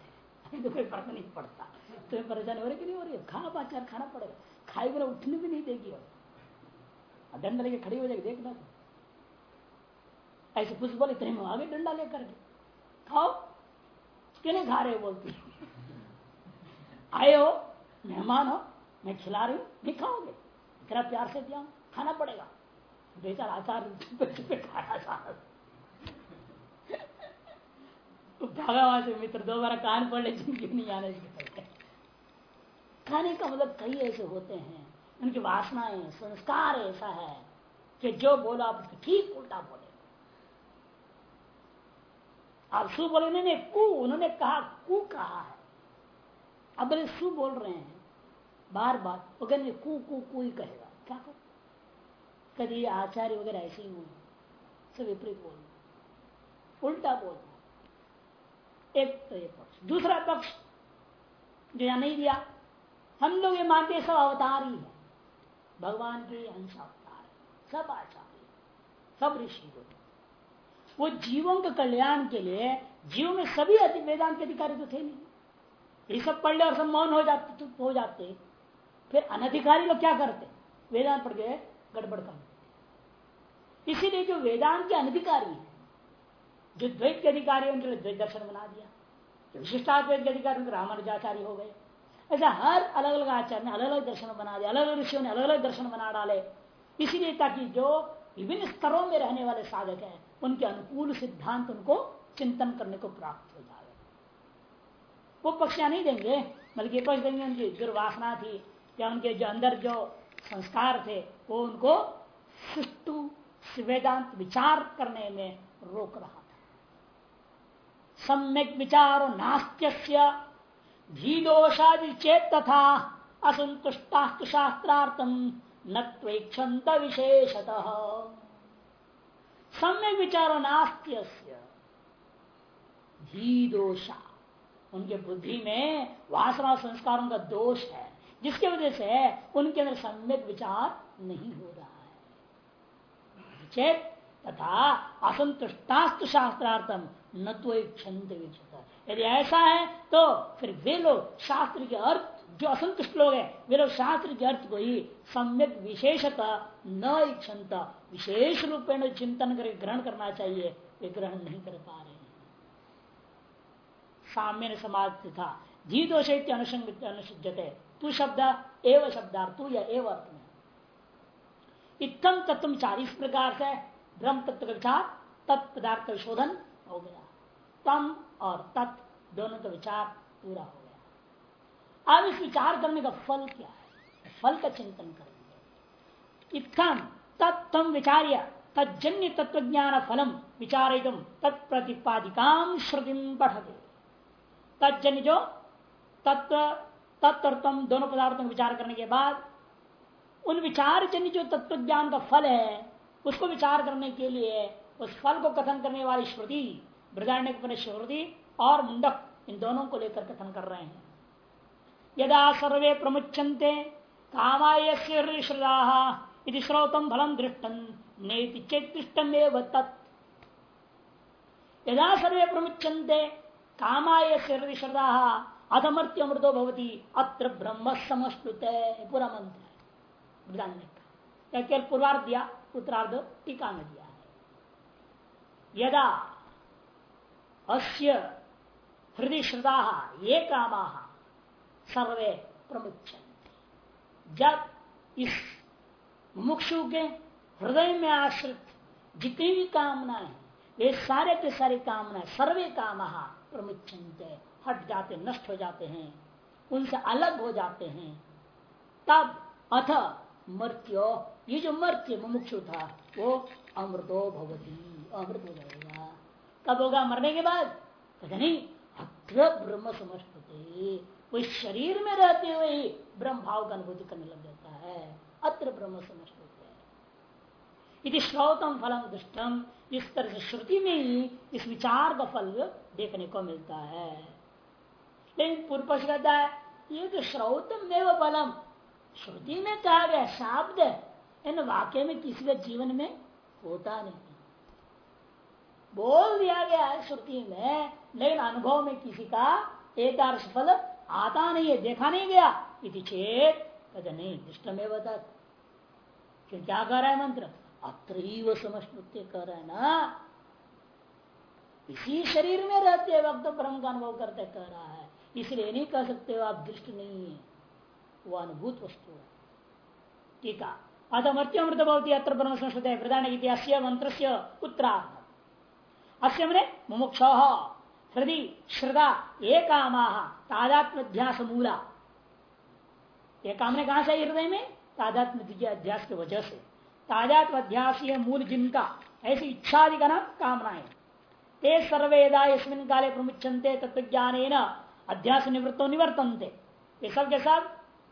A: है। तो कोई फ़र्क नहीं पड़ता। तुम्हें परेशानी हो रही कि नहीं हो रही? है खाना पाचार खाना पड़ेगा। खाई बिना उठने भी नहीं देगी और दंड लेके खड़ी हो जाएगी देखना ऐसे कुछ बोले इतने में आगे डंडा लेकर के। खाओ क्यों नहीं खा रहे बोलती। आए हो, मेहमान हो, मैं खिला रही हूँ नहीं खाओगे। तेरा प्यार से दिया खाना पड़ेगा। बेचार आचार भगवान से, मित्र दो बार कान पड़ ले नहीं आने खाने का मतलब कई ऐसे होते हैं। उनकी वासनाएँ संस्कार ऐसा है कि जो बोला आप ठीक उल्टा बोले। आप सु बोले उन्होंने कु, उन्होंने कहा, कु कहा है। अब बोले सु बोल रहे हैं बार बार वो कहने, कु कु कु ही कहेगा। क्या करो कभी आचार्य वगैरह ऐसे ही हुए, सब विपरीत बोल उल्टा बोलना एक तो ये पक्ष, दूसरा पक्ष, जो यहाँ नहीं दिया, हम लोग ये मानते सब अवतार ही है। भगवान के अंश अवतार सब आचार्य, सब ऋषि वो जीवों के कल्याण के लिए जीव में सभी वेदांत के अधिकारी तो थे नहीं। ये सब पढ़ ले और सब मौन हो जाते तो हो जाते। फिर अनधिकारी लोग क्या करते? वेदांत पढ़ के गड़बड़ कर इसीलिए जो वेदांत के अनधिकारी है, जो द्वैत के अधिकारी उनके लिए द्वैत दर्शन बना दिया। जो विशिष्टाद्वैत के अधिकारी उनके रामानुजाचार्य हो गए। ऐसा हर अलग अलग आचार्य ने अलग अलग दर्शन बना दिया अलग अलग ऋषियों ने अलग अलग दर्शन बना डाले। इसीलिए ताकि जो विभिन्न स्तरों में रहने वाले साधक हैं, उनके अनुकूल सिद्धांत उनको चिंतन करने को प्राप्त हो जाए। वो पक्षियाँ नहीं देंगे, बल्कि पक्ष देंगे उनकी दुर्वासना थी, या उनके जो अंदर जो संस्कार थे, वो उनको सुष्टु वेदांत विचार करने में रोक रहा था। सम्यक विचार नास्त्य धीदोषादि चेत तथा असंतुष्टा शास्त्रार्थम न त्वेक्षत विशेषतः। सम्यक विचारो नास्त्य दोषा उनके बुद्धि में वासना संस्कारों का दोष है, जिसके वजह से उनके अंदर सम्यक विचार नहीं हो रहा है। चेत तथा असंतुष्टास्त शास्त्रार्थम न तो एक क्षंत यदि ऐसा है तो फिर वे लोग शास्त्र के अर्थ, जो असंतुष्ट लोग हैं, वे लोग शास्त्र के अर्थ को ही सम्यक विशेषता, न इच्छनता विशेष रूप में चिंतन करके ग्रहण करना चाहिए, वे ग्रहण नहीं कर पा रहे साम्य समाज था। जी दोष अनुसंग तू शब्द, एव शब्दार्थ या एव अर्थ में। इतम तत्व विचार इस प्रकार से। ब्रह्म तत्व का विचार, तत्पदार्थ शोधन हो गया। तम और तत् दोनों का विचार पूरा हो गया। अब इस विचार करने का फल क्या है? फल का चिंतन करेंगे। इतम तत्म विचार्य तजन्य तत्व ज्ञान फलम विचार तत्प्रतिपादिका श्रुति पढ़ते तजन्य जो तत्व तत्म दोनों पदार्थों का विचार करने के बाद, उन विचार जन्य जो तत्व ज्ञान का फल है, उसको विचार करने के लिए उस फल को कथन करने वाली श्रुति बृदारण्य श्रुति और मुंडक, इन दोनों को लेकर कथन कर रहे हैं। यदा सर्वे प्रमुचंते कामाय श्रोतम फलम दृष्टन नेति चेतृष्टमेव तत्। यदा सर्वे प्रमुचंते कामाय श्रद्धा अधमर्त्य अमृतो भवती, अत्र ब्रह्म समस्तुत पूरा मंत्र है पूर्वार्ध दिया उत्तरार्ध, टीका में यदा अस्य हृदय श्रद्धा ये काम सर्वे प्रमुख जब इस मुक्षु के हृदय में आश्रित जितनी भी कामना है ये सारे के सारे कामनाएँ सर्वे काम प्रमुचंते हट जाते, नष्ट हो जाते हैं, उनसे अलग हो जाते हैं। तब अथ मृत्यो ये जो मृत्यु मुमुक्षु था, वो अमृतो भवती। अमृत हो जाएगा कब होगा मरने के बाद कहते नहीं अत्र ब्रह्म समझते वो शरीर में रहते हुए ही ब्रह्म भाव का अनुभूति करने लग जाता है अत्र ब्रह्म यदि श्रोतम फलम दुष्टम इस तरह से श्रुति में ही इस विचार का फल देखने को मिलता है लेकिन पूर्व कहता है ये तो श्रोतम देव बलम श्रुति में कहा गया, शब्द इन वाक्य में किसी के जीवन में होता नहीं। बोल दिया गया है श्रुति में, लेकिन अनुभव में किसी का एक फल आता नहीं है, देखा नहीं गया। इति चेत कहते नहीं दृष्ट में बता क्यों क्या कह रहा है मंत्र? अत्र समझते कह रहा है ना? इसी शरीर में रहते वक्त ब्रह्म का अनुभव करते कह रहा है। इसलिए नहीं कह सकते हो, आप दृष्ट नहीं है। वो अनुभूत वस्तु है। ठीक है। अतमर्त्यमृत भवती अत्र ब्रह्म संस्कृत प्रधान अस्य मंत्र से उत्तरार्थ अस्य मैंने मुमुक्ष। हृदय श्रद्धा ये काम तादात्म्यास मूला ये कामने कहा से हृदय में? तादात्म अध्यास की वजह से। तादात्म अध्यास ये मूल जिनका, ऐसी इच्छादि का नाम कामनाएँ ते सर्वेदा इसमिन काले प्रमुचंते तत्व ज्ञान अध्यास निवृत्तो निवर्तनते। ये सब के साथ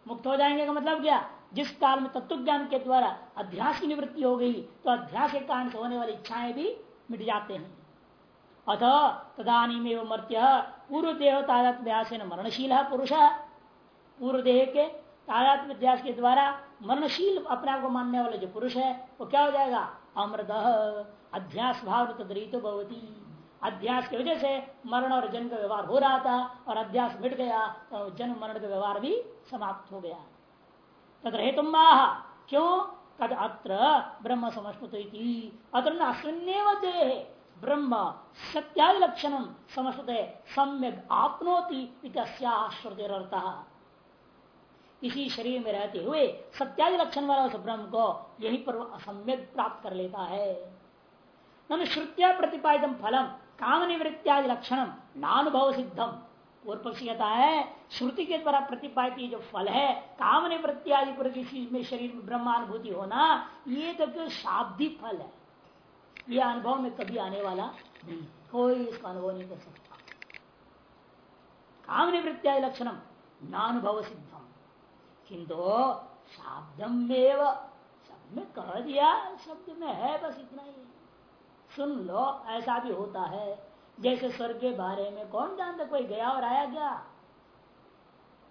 A: मुक्त हो जाएँगे का मतलब क्या? जिस काल में तत्व ज्ञान के द्वारा अध्यास की निवृत्ति हो गई तो अध्यास के कारण से होने वाली इच्छाएँ भी मिट जाते हैं। अथ तदानी मर्त्य पूर्व देह तादात्म्यास मरणशील पुरुष। पूर्व देह के तादात्म्यास के द्वारा मरणशील अपने आप को मानने वाले जो पुरुष है, वो क्या हो जाएगा? अमृत। अध्यास भाव तदरित भवती। अध्यास की वजह से मरण और जन्म का व्यवहार हो रहा था और अध्यास मिट गया तो जन्म मरण का व्यवहार भी समाप्त हो गया। तथा हेतु क्यों? कद अत्र ब्रह्म समस्मृत अत्र अश्विन्यव देह। ब्रह्म सत्यादि लक्षण समस्त सम्यक आपनोति इसी शरीर में रहते हुए सत्यादि लक्षण वाला उस ब्रह्म को यही पर सम्यक प्राप्त कर लेता है। न श्रुतिया प्रतिपादित फलम काम निवृत्त्यादि लक्षण नानुभव सिद्धम पूर्व पक्षी कहता है, श्रुति के द्वारा प्रतिपादित जो फल है काम निवृत्त्यादि पर किसी में शरीर में ब्रह्मानुभूति होना, ये तो शाब्दिक फल है। ये अनुभव में कभी आने वाला नहीं। कोई इसका अनुभव नहीं कर सकता। काम निवृत्त्यादि लक्षणम नानुभव सिद्धम किंतु शाब्दम शब्द में कह दिया शब्द में है बस इतना ही सुन लो, ऐसा भी होता है। जैसे स्वर्ग के बारे में कौन जानता कोई गया और आया क्या?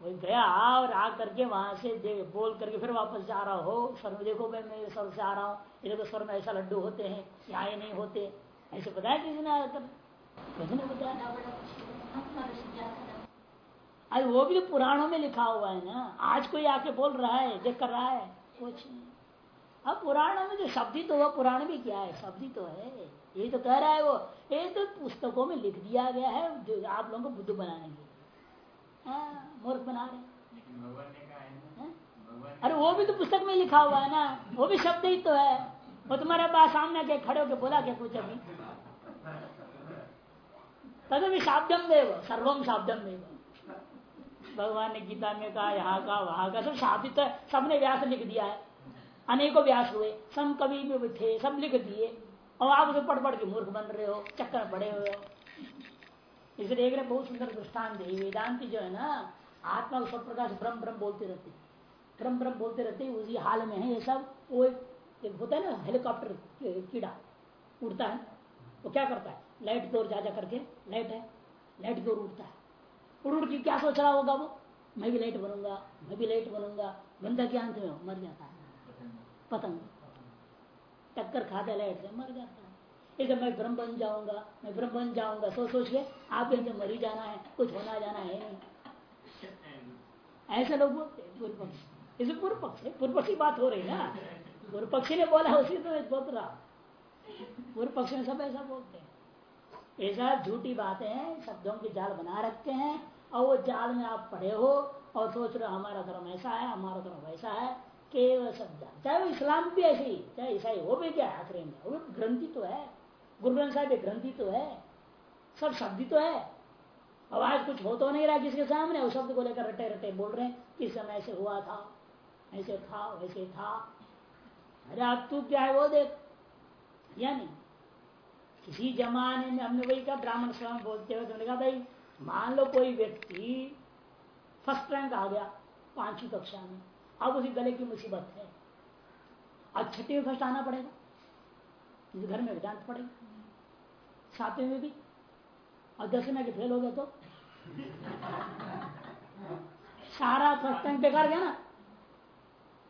A: कोई गया और आ करके वहाँ से देख बोल करके फिर वापस जा रहा हो स्वर में देखो भाई मैं स्वर से आ रहा हूँ इधर तो स्वर्ग में ऐसा लड्डू होते हैं यहाँ नहीं होते ऐसे बताया किसी ने आकर किसी ने बताया? अरे वो भी तो पुराणों में लिखा हुआ है ना आज कोई आके बोल रहा है देख कर रहा है। कुछ नहीं। अब पुराणों में जो शब्दी तो वह पुराण भी क्या है शब्दी तो है। ये तो कह रहा है वो ये तो पुस्तकों में लिख दिया गया है जो आप लोगों को बुद्ध बनाने के हाँ, मूर्ख बना रहे। हाँ? अरे वो भी तो पुस्तक में लिखा हुआ है ना वो भी शब्द ही तो है। वो तुम्हारे पास सामने के खड़े होकर बोला क्या कुछ अभी? तभी शाब्दम देव सर्वम शाब्दम देव। भगवान ने गीता में कहा यहाँ का वहाँ का सब शाब्दित सबने व्यास लिख दिया है। अनेकों व्यास हुए सब कवि भी थे सब लिख दिए। और आप उसे पढ़ पढ़ के मूर्ख बन रहे हो चक्कर पड़े हुए हो। इसलिए एक बहुत सुंदर दृष्टान दे। वेदांति जो है ना, आत्मा को से ब्रह्म ब्रह्म बोलते रहते ब्रह्म ब्रह्म बोलते रहते उसी हाल में है ये सब। वो एक होता है ना, हेलीकॉप्टर कीड़ा उड़ता है। वो क्या करता है? लाइट की ओर जा जा करके, लाइट है, लाइट की ओर उड़ता है। उड़ उड़ के क्या सोच रहा होगा वो? मैं भी लाइट बनूँगा, मैं भी लाइट बनूँगा। बंदा के अंत में? मर जाता है। पतंग। टक्कर खाते लाइट से, मर जाता है। इसे मैं ब्रह्म बन जाऊँगा, मैं ब्रह्म बन जाऊँगा, सोच सोच के आप यहाँ मर ही जाना है, कुछ होना जाना है नहीं। ऐसे लोग बोलते पूर्व पक्ष। इसे पूर्व पक्ष है, पूर्व पक्षी बात हो रही है ना। पूर्व पक्षी ने बोला, उसी तो बोल रहा पूर्व पक्ष में सब ऐसा बोलते हैं। ऐसा झूठी बातें हैं, शब्दों के जाल बना रखते हैं, और वो जाल में आप पढ़े हो और सोच रहे हो, हमारा धर्म ऐसा है, हमारा धर्म वैसा है, केवल शब्द चाहे वो इस्लाम भी ऐसे ही चाहे ईसाई, वो भी क्या आखिर में? वो ग्रंथि तो है। गुरु ग्रंथ साहब ग्रंथि तो है। सब शब्द तो है। आज कुछ हो तो नहीं रहा किसके सामने। उस शब्द को लेकर रटे रटे बोल रहे हैं किस समय ऐसे हुआ था, ऐसे था, वैसे था। अरे अब तू क्या है वो देख। या नहीं किसी जमाने में हमने वही कहा, ब्राह्मण स्वयं बोलते हुए तुमने कहा, भाई, मान लो कोई व्यक्ति फ़र्स्ट रैंक आ गया पांचवी कक्षा में, अब उसी गले की मुसीबत है। अब छठी में फ़र्स्ट आना पड़ेगा। घर में वेदांत पड़ेगा। सातवें में भी। और दसवें में फेल हो गए तो। सारा फ़र्स्ट रैंक बेकार गया ना।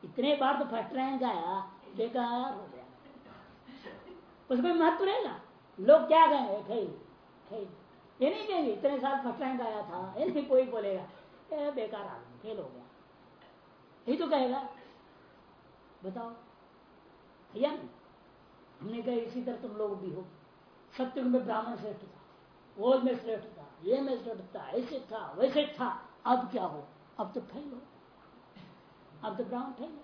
A: इतने बार तो फ़र्स्ट रैंक आया, बेकार हो गया। उसमें महत्व रहेगा। लोग क्या गए खेल खेल ये नहीं कहेंगे, इतने साल फ़र्स्ट रैंक आया था, ये नहीं कोई बोलेगा। बेकार आदमी फेल हो गया। यही तो कहेगा। बताओ। या नहीं हमने कहा इसी तरह तुम लोग भी हो। सत्य में ब्राह्मण श्रेष्ठ था वो में श्रेष्ठ था, ये में श्रेष्ठ था, ऐसे था, वैसे था। अब क्या हो? अब तो फेल अब तो ब्राह्मण फेल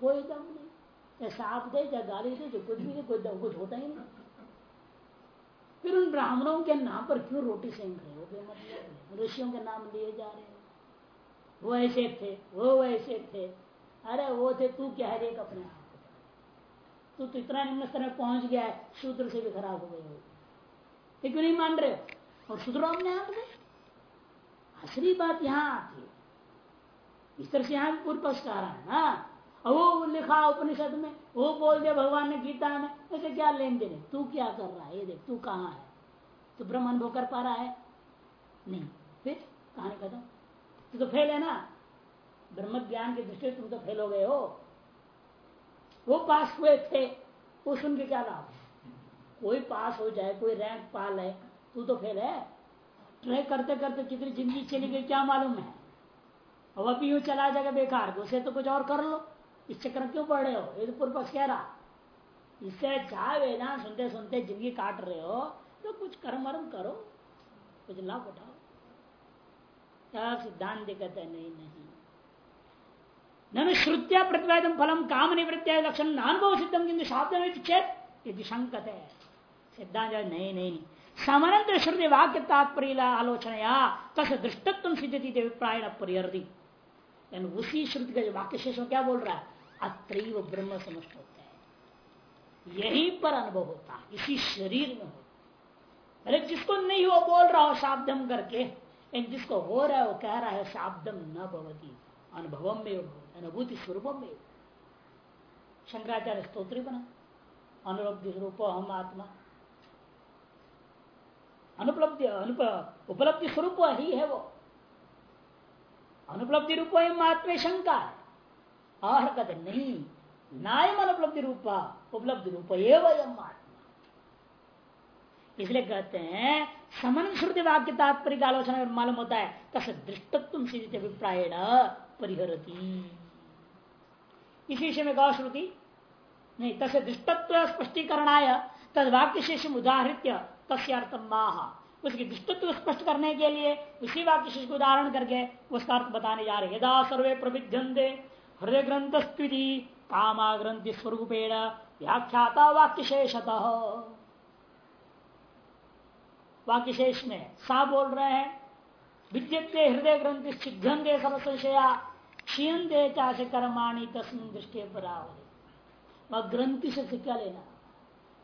A: कोई दम नहीं। या साफ़ दे, या गाली दे, जो कुछ भी दे, कोई दम, कुछ होता ही नहीं। फिर उन ब्राह्मणों के नाम पर क्यों रोटी सेंक रहे हो? मतलब ऋषियों के नाम लिए जा रहे वो ऐसे थे, वो वैसे थे। अरे वो थे, तू क्या है? देख अपने आप तू तो इतना निम्न स्तर में पहुँच गया है, शूद्र से भी खराब हो गए हो ये क्यों नहीं मान रहे हो। और सुधरो अपने आप असली बात यहाँ आती है। इस तरह से यहाँ पूर्व पक्ष रहा है ना। वो लिखा उपनिषद में वो बोल दिया भगवान ने गीता में ऐसे क्या लेन देने तू क्या कर रहा है? ये देख तू कहाँ है? तो ब्रह्म अनुभव कर पा रहा है? नहीं। फिर कहानी खत्म। तो, तो फेल है ना। ब्रह्म ज्ञान की दृष्टि तुम तो फेल हो गए हो। वो पास हुए थे वो सुन के क्या लाभ कोई पास हो जाए, कोई रैंक पा ले, तू तो फेल है। ट्राई करते करते कितनी ज़िंदगी चली गई, क्या मालूम है? अब अभी यूँ चला जाएगा बेकार, उसे तो कुछ और कर लो। इस चक्कर क्यों पढ़ रहे हो? ये तो पूर्व कह रहा। इससे चाहे वेदांत सुनते सुनते ज़िंदगी काट रहे हो तो कुछ कर्म वर्म करो, कुछ लाभ उठाओ। तब सिद्धांत कहते नहीं नहीं। न श्रुत्या प्रतिवेदन फलम, काम निवृत्ति लक्षण अनुभव सिद्धम किंतु शाब्द चेत यदि संकत। है सिद्धांत नहीं नहीं समानंतर श्रुति वाक्य तात्पर्य आलोचनया तस दृष्टत्व सिद्धति अभिप्राय परिहरती। उसी श्रुति का जो वाक्य शेष क्या बोल रहा है? अत्र ब्रह्म समस्त होता है। यही पर अनुभव होता है, इसी शरीर में होता अरे, जिसको नहीं हो बोल रहा हो शाब्दम करके जिसको हो रहा है, वो कह रहा है, शाब्दम न भवती। अनुभवम में अनुभूति स्वरूपम में शंकराचार्य स्त्रोत्री बना। स्वरूप हम आत्मा। अनुपलब्धि उपलब्धि स्वरूप ही है वो। अनुपलब्धि रूप आत्म शंका है। नहीं नायम अनुपलब्धि रूपा, उपलब्धि रूप एवं आत्मा इसलिए कहते हैं समन श्रुति वाक्य तात्पर्य का आलोचना मालूम होता है, तस दृष्टत्व सिद्ध अभिप्राय परिहरती। इस विषय में गौ श्रुति, नहीं तसे दृष्टत्व स्पष्टीकरण आय तद वाक्य शेष उदाहृत्य उसकी दृष्टित्व स्पष्ट करने के लिए उसी वाक्य शेष को उदाहरण करके उसका अर्थ बताने जा रहे यदा सर्वे प्रविध्यंते हृदय ग्रंथ स्थिति कामा ग्रंथि स्वरूपेण व्याख्याता वाक्य शेषतः वाक्य शेष में सा बोल रहे हैं, विद्यते हृदय ग्रंथि छिघंदे सब संशया क्षीणते चाश कर्माणी तस्मिन दृष्टि पर वह ग्रंथि से क्या लेना,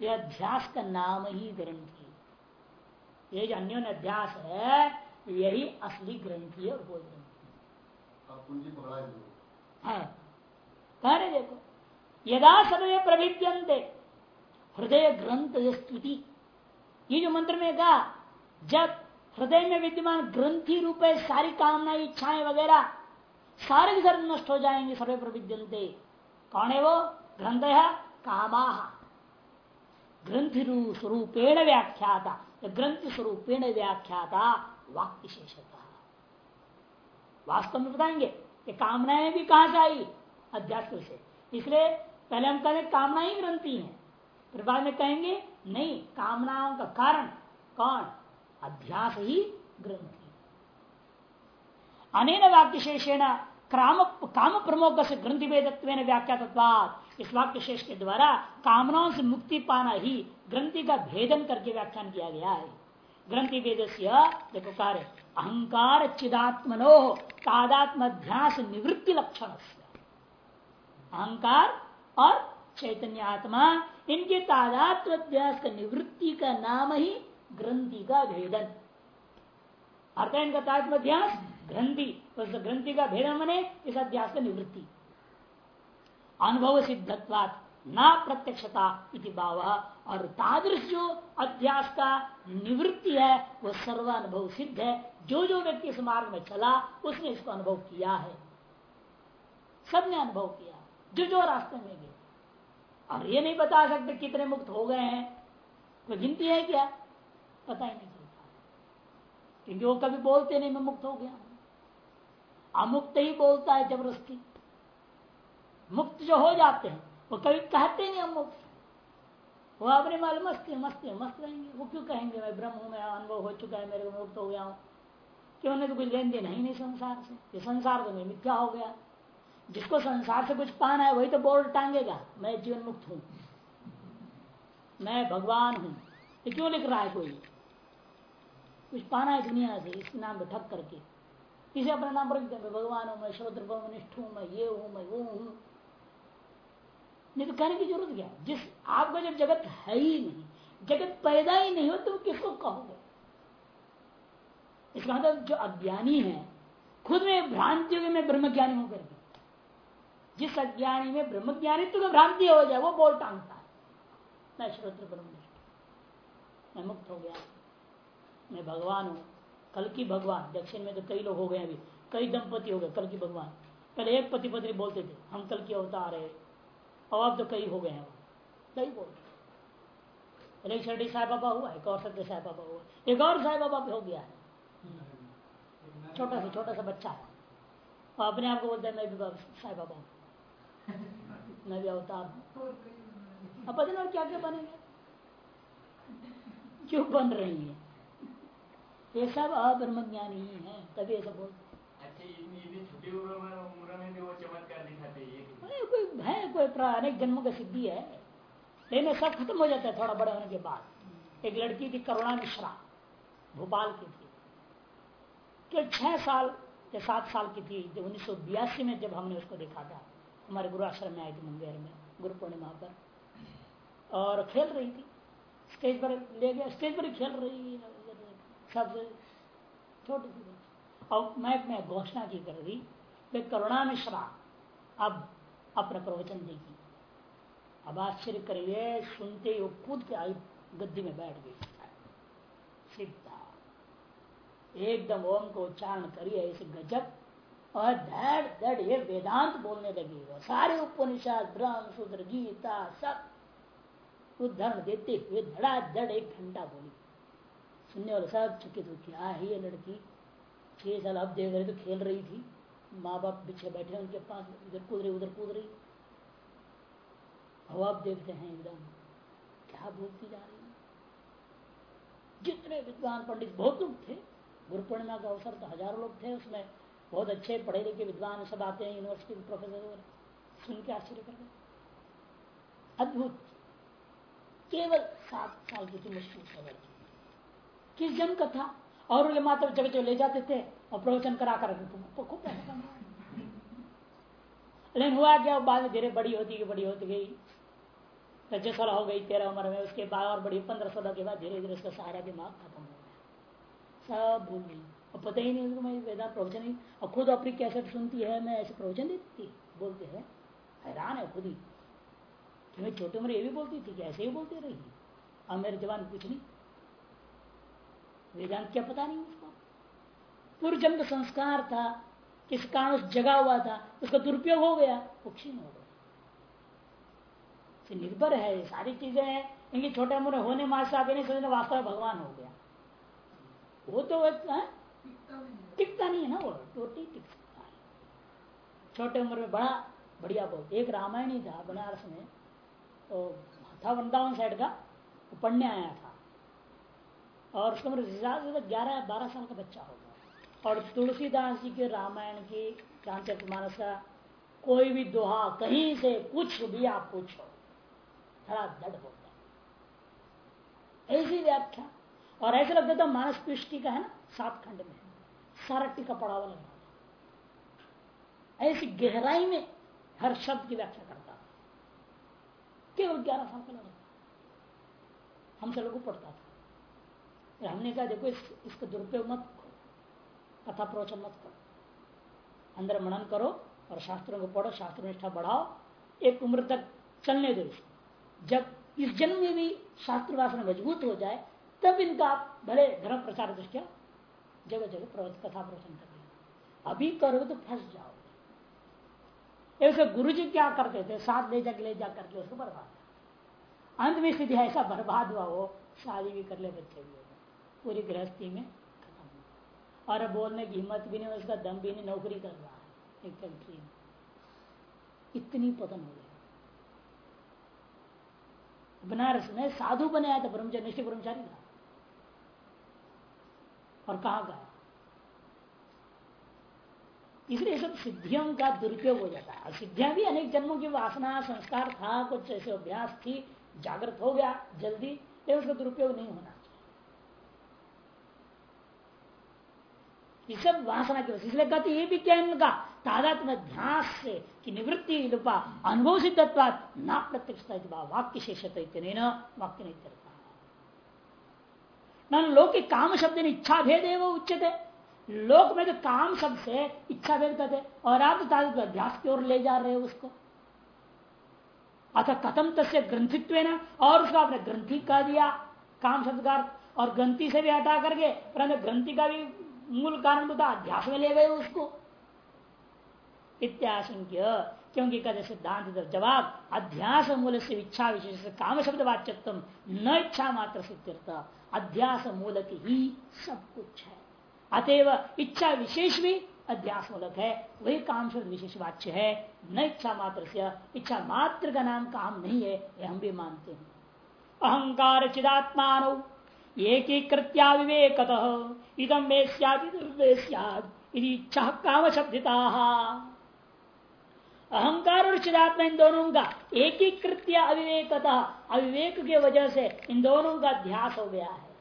A: यह अध्यास का नाम ही ग्रंथि ये जो अन्योन अध्यास है यही असली ग्रंथि है। और ग्रंथि हाँ। कह रहे देखो? यदा सर्वे प्रभिद्यंते हृदय ग्रंथ स्तुति। ये जो मंत्र में कहा जब हृदय में विद्यमान ग्रंथि रूप है सारी कामनाएँ इच्छाएँ वगैरह सारे के नष्ट हो जाएँगे सर्वे प्रविद्यंते कौन है वो? ग्रंथ है कामा। ग्रंथि स्वरूपेण व्याख्याता। ग्रंथ स्वरूपेण व्याख्याता वाक्य शेषता वास्तव में बताएँगे कि कामनाएँ भी कहाँ से आई? अध्यात्म से। इसलिए पहले हम कहेंगे कामना ही ग्रंथि है। फिर बाद में कहेंगे नहीं, कामनाओं का कारण कौन? अध्यास ही ग्रंथि। अनेन वाक्य शेषेण काम काम प्रमोक से ग्रंथि वेदत्व व्याख्या इस वाक्य शेष के द्वारा कामनाओं से मुक्ति पाना ही ग्रंथि का भेदन करके व्याख्यान किया गया है। ग्रंथि वेद से अहंकार चिदात्मनो, तादात्मध्यास निवृत्ति लक्षण अहंकार और चैतन्य आत्मा इनके तादात्मध्यास का निवृत्ति का नाम ही ग्रंथि का भेदन। अर्थ इनका तात्मध्यास ग्रंथि उस ग्रंथि का भेदन मने इस अध्यास का निवृत्ति। अनुभव सिद्धत्वात न प्रत्यक्षता इति भाव। और तादृश जो अध्यास का निवृत्ति है वह सर्वानुभव सिद्ध है। जो जो व्यक्ति इस मार्ग में चला, उसने इसको अनुभव किया है। सबने अनुभव किया। जो जो रास्ते में गए। और ये नहीं बता सकते कितने मुक्त हो गए हैं। कोई गिनती है क्या? पता ही नहीं चलता। क्योंकि वो कभी बोलते नहीं, मैं मुक्त हो गया अमुक्त ही बोलता है ज़बरदस्ती। मुक्त जो हो जाते हैं, वो कभी कहते नहीं हम मुक्त। वो अपने माल मस्त है मस्त है मस्त रहेंगे। वो क्यों कहेंगे, मैं ब्रह्म हूँ मैं अनुभव हो चुका है, मेरे को मुक्त हो गया हूँ। क्यों? नहीं तो कुछ लेन देन ही नहीं संसार से। ये संसार तो मैं मिथ्या हो गया। जिसको संसार से कुछ पाना है, वही तो बोर्ड टांगेगा, मैं जीवन मुक्त हूँ। मैं भगवान हूँ। ये क्यों लिख रहा है कोई? कुछ पाना है दुनिया से इस नाम पे ठक करके। इसे अपने नाम पर भगवान हूँ, मैं श्रोत्र निष्ठ हूँ, मैं ये हूँ, मैं वो हूँ। नहीं तो कहने की ज़रूरत क्या? जिस, आपका जब जगत है ही नहीं, जगत पैदा ही नहीं हो तो किसको कहोगे? इसका मतलब जो अज्ञानी है, खुद में भ्रांति में ब्रह्म ज्ञानी होकर जिस अज्ञानी में ब्रह्म ज्ञानी तो भ्रांति हो जाए, वो बोल टांगता है। मैं श्रोत्र ब्रह्म मैं मुक्त हो गया। मैं भगवान हूँ। कल की भगवान, दक्षिण में तो कई लोग हो गए अभी। कई दंपति हो गए, कल की भगवान। पहले एक पति पत्नी बोलते थे, हम कल की अवतार है। और अब तो कई हो गए हैं कई बोलते एक शिरडी साई बाबा हुआ एक और सत्य साई बाबा हुआ एक और साई बाबा भी हो गया है। छोटा सा छोटा सा बच्चा है। और अपने आप को बोलता है, मैं भी साई बाबा हूँ। मैं भी अवतार हूँ। अब पता नहीं क्या क्या बनेंगे? क्यों बन रही है? ये सब अब्रह्म ज्ञानी है, तभी ऐसा बोलते कोई है, कोई अनेक जन्मों का सिद्धि है। लेकिन सब खत्म हो जाता है थोड़ा बड़े होने के बाद। एक लड़की थी, करुणा मिश्रा, भोपाल की थी। केवल छह साल या सात साल की थी, जब उन्नीस सौ बयासी में जब हमने उसको देखा था। हमारे गुरु आश्रम में आई थी मुंगेर में, गुरु पूर्णिमा पर। और खेल रही थी। स्टेज पर ले गया, स्टेज पर खेल रही, सब छोटी सी और मैं मैं घोषणा की कर रही वे करुणा मिश्रा अब अपना प्रवचन देगी। अब आश्चर्य करिए सुनते ही कूद के आई, गद्दी में बैठ गई। सीधा एकदम ओम को उच्चारण करिए, ऐसे गजब। और धड़ धड़ ये वेदांत बोलने लगी वो। सारे उपनिषद, ब्रह्म, सूत्र, गीता, सब उदाहरण देते हुए धड़ा धड़ एक घंटा बोली। सुनने वाले सब चकित हो क्या है ये लड़की छह साल अब देख रहे तो खेल रही थी। माँ बाप पीछे बैठे उनके पास इधर कूद रही, उधर कूद रही। अब देखते हैं एकदम क्या बोलती जा रही जितने विद्वान पंडित बहुत लोग थे, गुरु पूर्णिमा का अवसर तो हज़ारों लोग थे, उसमें बहुत अच्छे पढ़े लिखे विद्वान सब आते हैं यूनिवर्सिटी के प्रोफेसर सुन के आश्चर्य कर गए। अद्भुत। केवल सात साल की थी मुश्किल से किस जन्म का था? और उनके माता जगह जगह ले जाते थे और प्रवचन करा कर तो खूब पैसा लेकिन हुआ क्या बाद में धीरे बड़ी होती गई, बड़ी होती गई। पच्चीस सोलह हो गई, तेरह उम्र में, उसके बाद और बड़ी, पंद्रह सोलह के बाद धीरे धीरे उसका सारा दिमाग खत्म हो गया। सब भूल गई। और पता ही नहीं उसको मैं वेदांत प्रवचन ही, और खुद अपनी कैसेट सुनती है, मैं ऐसे प्रवचन देती, बोलते हैं। हैरान है खुद ही। मैं छोटी उम्र ये भी बोलती थी कि ऐसे ही बोलती रही। और मेरे जवान कुछ नहीं। वेदांत क्या पता नहीं उसको? पूर्व जन्म संस्कार था किस कारण जगा हुआ था उसका दुरुपयोग हो गया वो क्षीण हो गया। निर्भर है ये सारी चीज़ें हैं इनकी छोटे मोटे होने मास से आप नहीं समझना वास्तव में भगवान हो गया। वो तो टिकता नहीं है। ना वो टोटी टिक सकता है। छोटे उम्र में बड़ा बढ़िया बहुत एक रामायण ही था बनारस में तो था वृंदावन साइड का वो पढ़ने आया था। और उसका उम्र ज़्यादा ग्यारह, बारह साल का बच्चा होगा। और तुलसीदास जी के रामायण की रामचरित मानस का कोई भी दोहा कहीं से कुछ भी आप पूछो धड़ा धड़ होता ऐसी व्याख्या। और ऐसे लगता था मानस पृष्टि का है ना, सात खंड में सारा टीका पड़ा हुआ लगा ऐसी गहराई में हर शब्द की व्याख्या करता केवल ग्यारह साल का लड़का हमसे लोगों पढ़ता था। हमने कहा देखो इस, इसका दुरुपयोग मत करो। कथा प्रवचन मत करो। अंदर मनन करो और शास्त्रों को पढ़ो शास्त्र निष्ठा बढ़ाओ। एक उम्र तक चलने दो इसको। जब इस जन्म में भी शास्त्र वासना मज़बूत हो जाए तब इनका आप भले धर्म प्रचार दृष्टिया जगह जगह प्रवचन कथा प्रवचन कर अभी करोगे तो फंस जाओगे। ऐसे गुरु जी क्या करते थे? साथ ले जाके ले जा करके उसको बर्बाद अंत में स्थिति ऐसा बर्बाद हुआ वो शादी भी कर ले बच्चे भी पूरी गृहस्थी में खत्म और बोलने की हिम्मत भी नहीं, उसका दम भी नहीं, नौकरी कर रहा है एक कंट्री में। इतनी पतन हो गई बनारस में साधु बनाया था ब्रह्मचारी निश्चित ब्रह्मचारी था। और कहा गया इसलिए सब सिद्धियों का दुरुपयोग हो जाता है। सिद्धियाँ भी अनेक जन्मों की वासना, संस्कार था, कुछ ऐसे अभ्यास थी, जागृत हो गया जल्दी, लेकिन उसका दुरुपयोग नहीं होना। ये सब वासना की इसलिए कहते ये भी क्या इनका? तादात्म ध्यास से कि निवृत्ति रूपा अनुभव सिद्धत्वाद न प्रत्यक्ष वाक्य शेषत वाक्य नहीं करता न लोग के काम शब्द ने इच्छा भेद है वो उच्चते लोक में तो काम शब्द से इच्छा भेद करते, और आप तो तादात्म अध्यास की ओर ले जा रहे हो उसको। अतः कथम तस्य ग्रंथित्व और उसको आपने ग्रंथि कह दिया, काम शब्द का और ग्रंथि से भी हटा करके, परंतु ग्रंथि का भी मूल कारण बता अध्यास में ले गए उसको। इत्याशंक्य, क्योंकि कहते सिद्धांत जवाब, अध्यास मूल से इच्छा विशेष काम शब्द वाच्यत्म न इच्छा मात्र सिद्ध अध्यास मूलक ही सब कुछ है। अतएव इच्छा विशेष भी अध्यास मूलक है, वही काम शब्द विशेष वाच्य है, न इच्छा मात्र से, इच्छा मात्र का नाम काम नहीं है यह हम भी मानते हैं। अहंकार चिदात्मान एक कृत्या विवेक इदम में इच्छा काम शब्दिता अहंकार और चिदात्मा इन दोनों का एक ही कृत्य अविवेकता। अविवेक के वजह से इन दोनों का अध्यास हो गया है।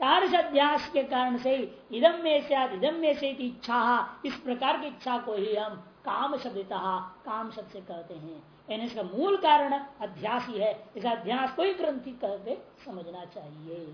A: तारस अध्यास के कारण से इदम में से इदम में से इच्छा। इस प्रकार की इच्छा को ही हम काम शब्दता काम शब्द से कहते हैं। यानी इसका मूल कारण अध्यास ही है। इस अध्यास को ही ग्रंथि कहते समझना चाहिए।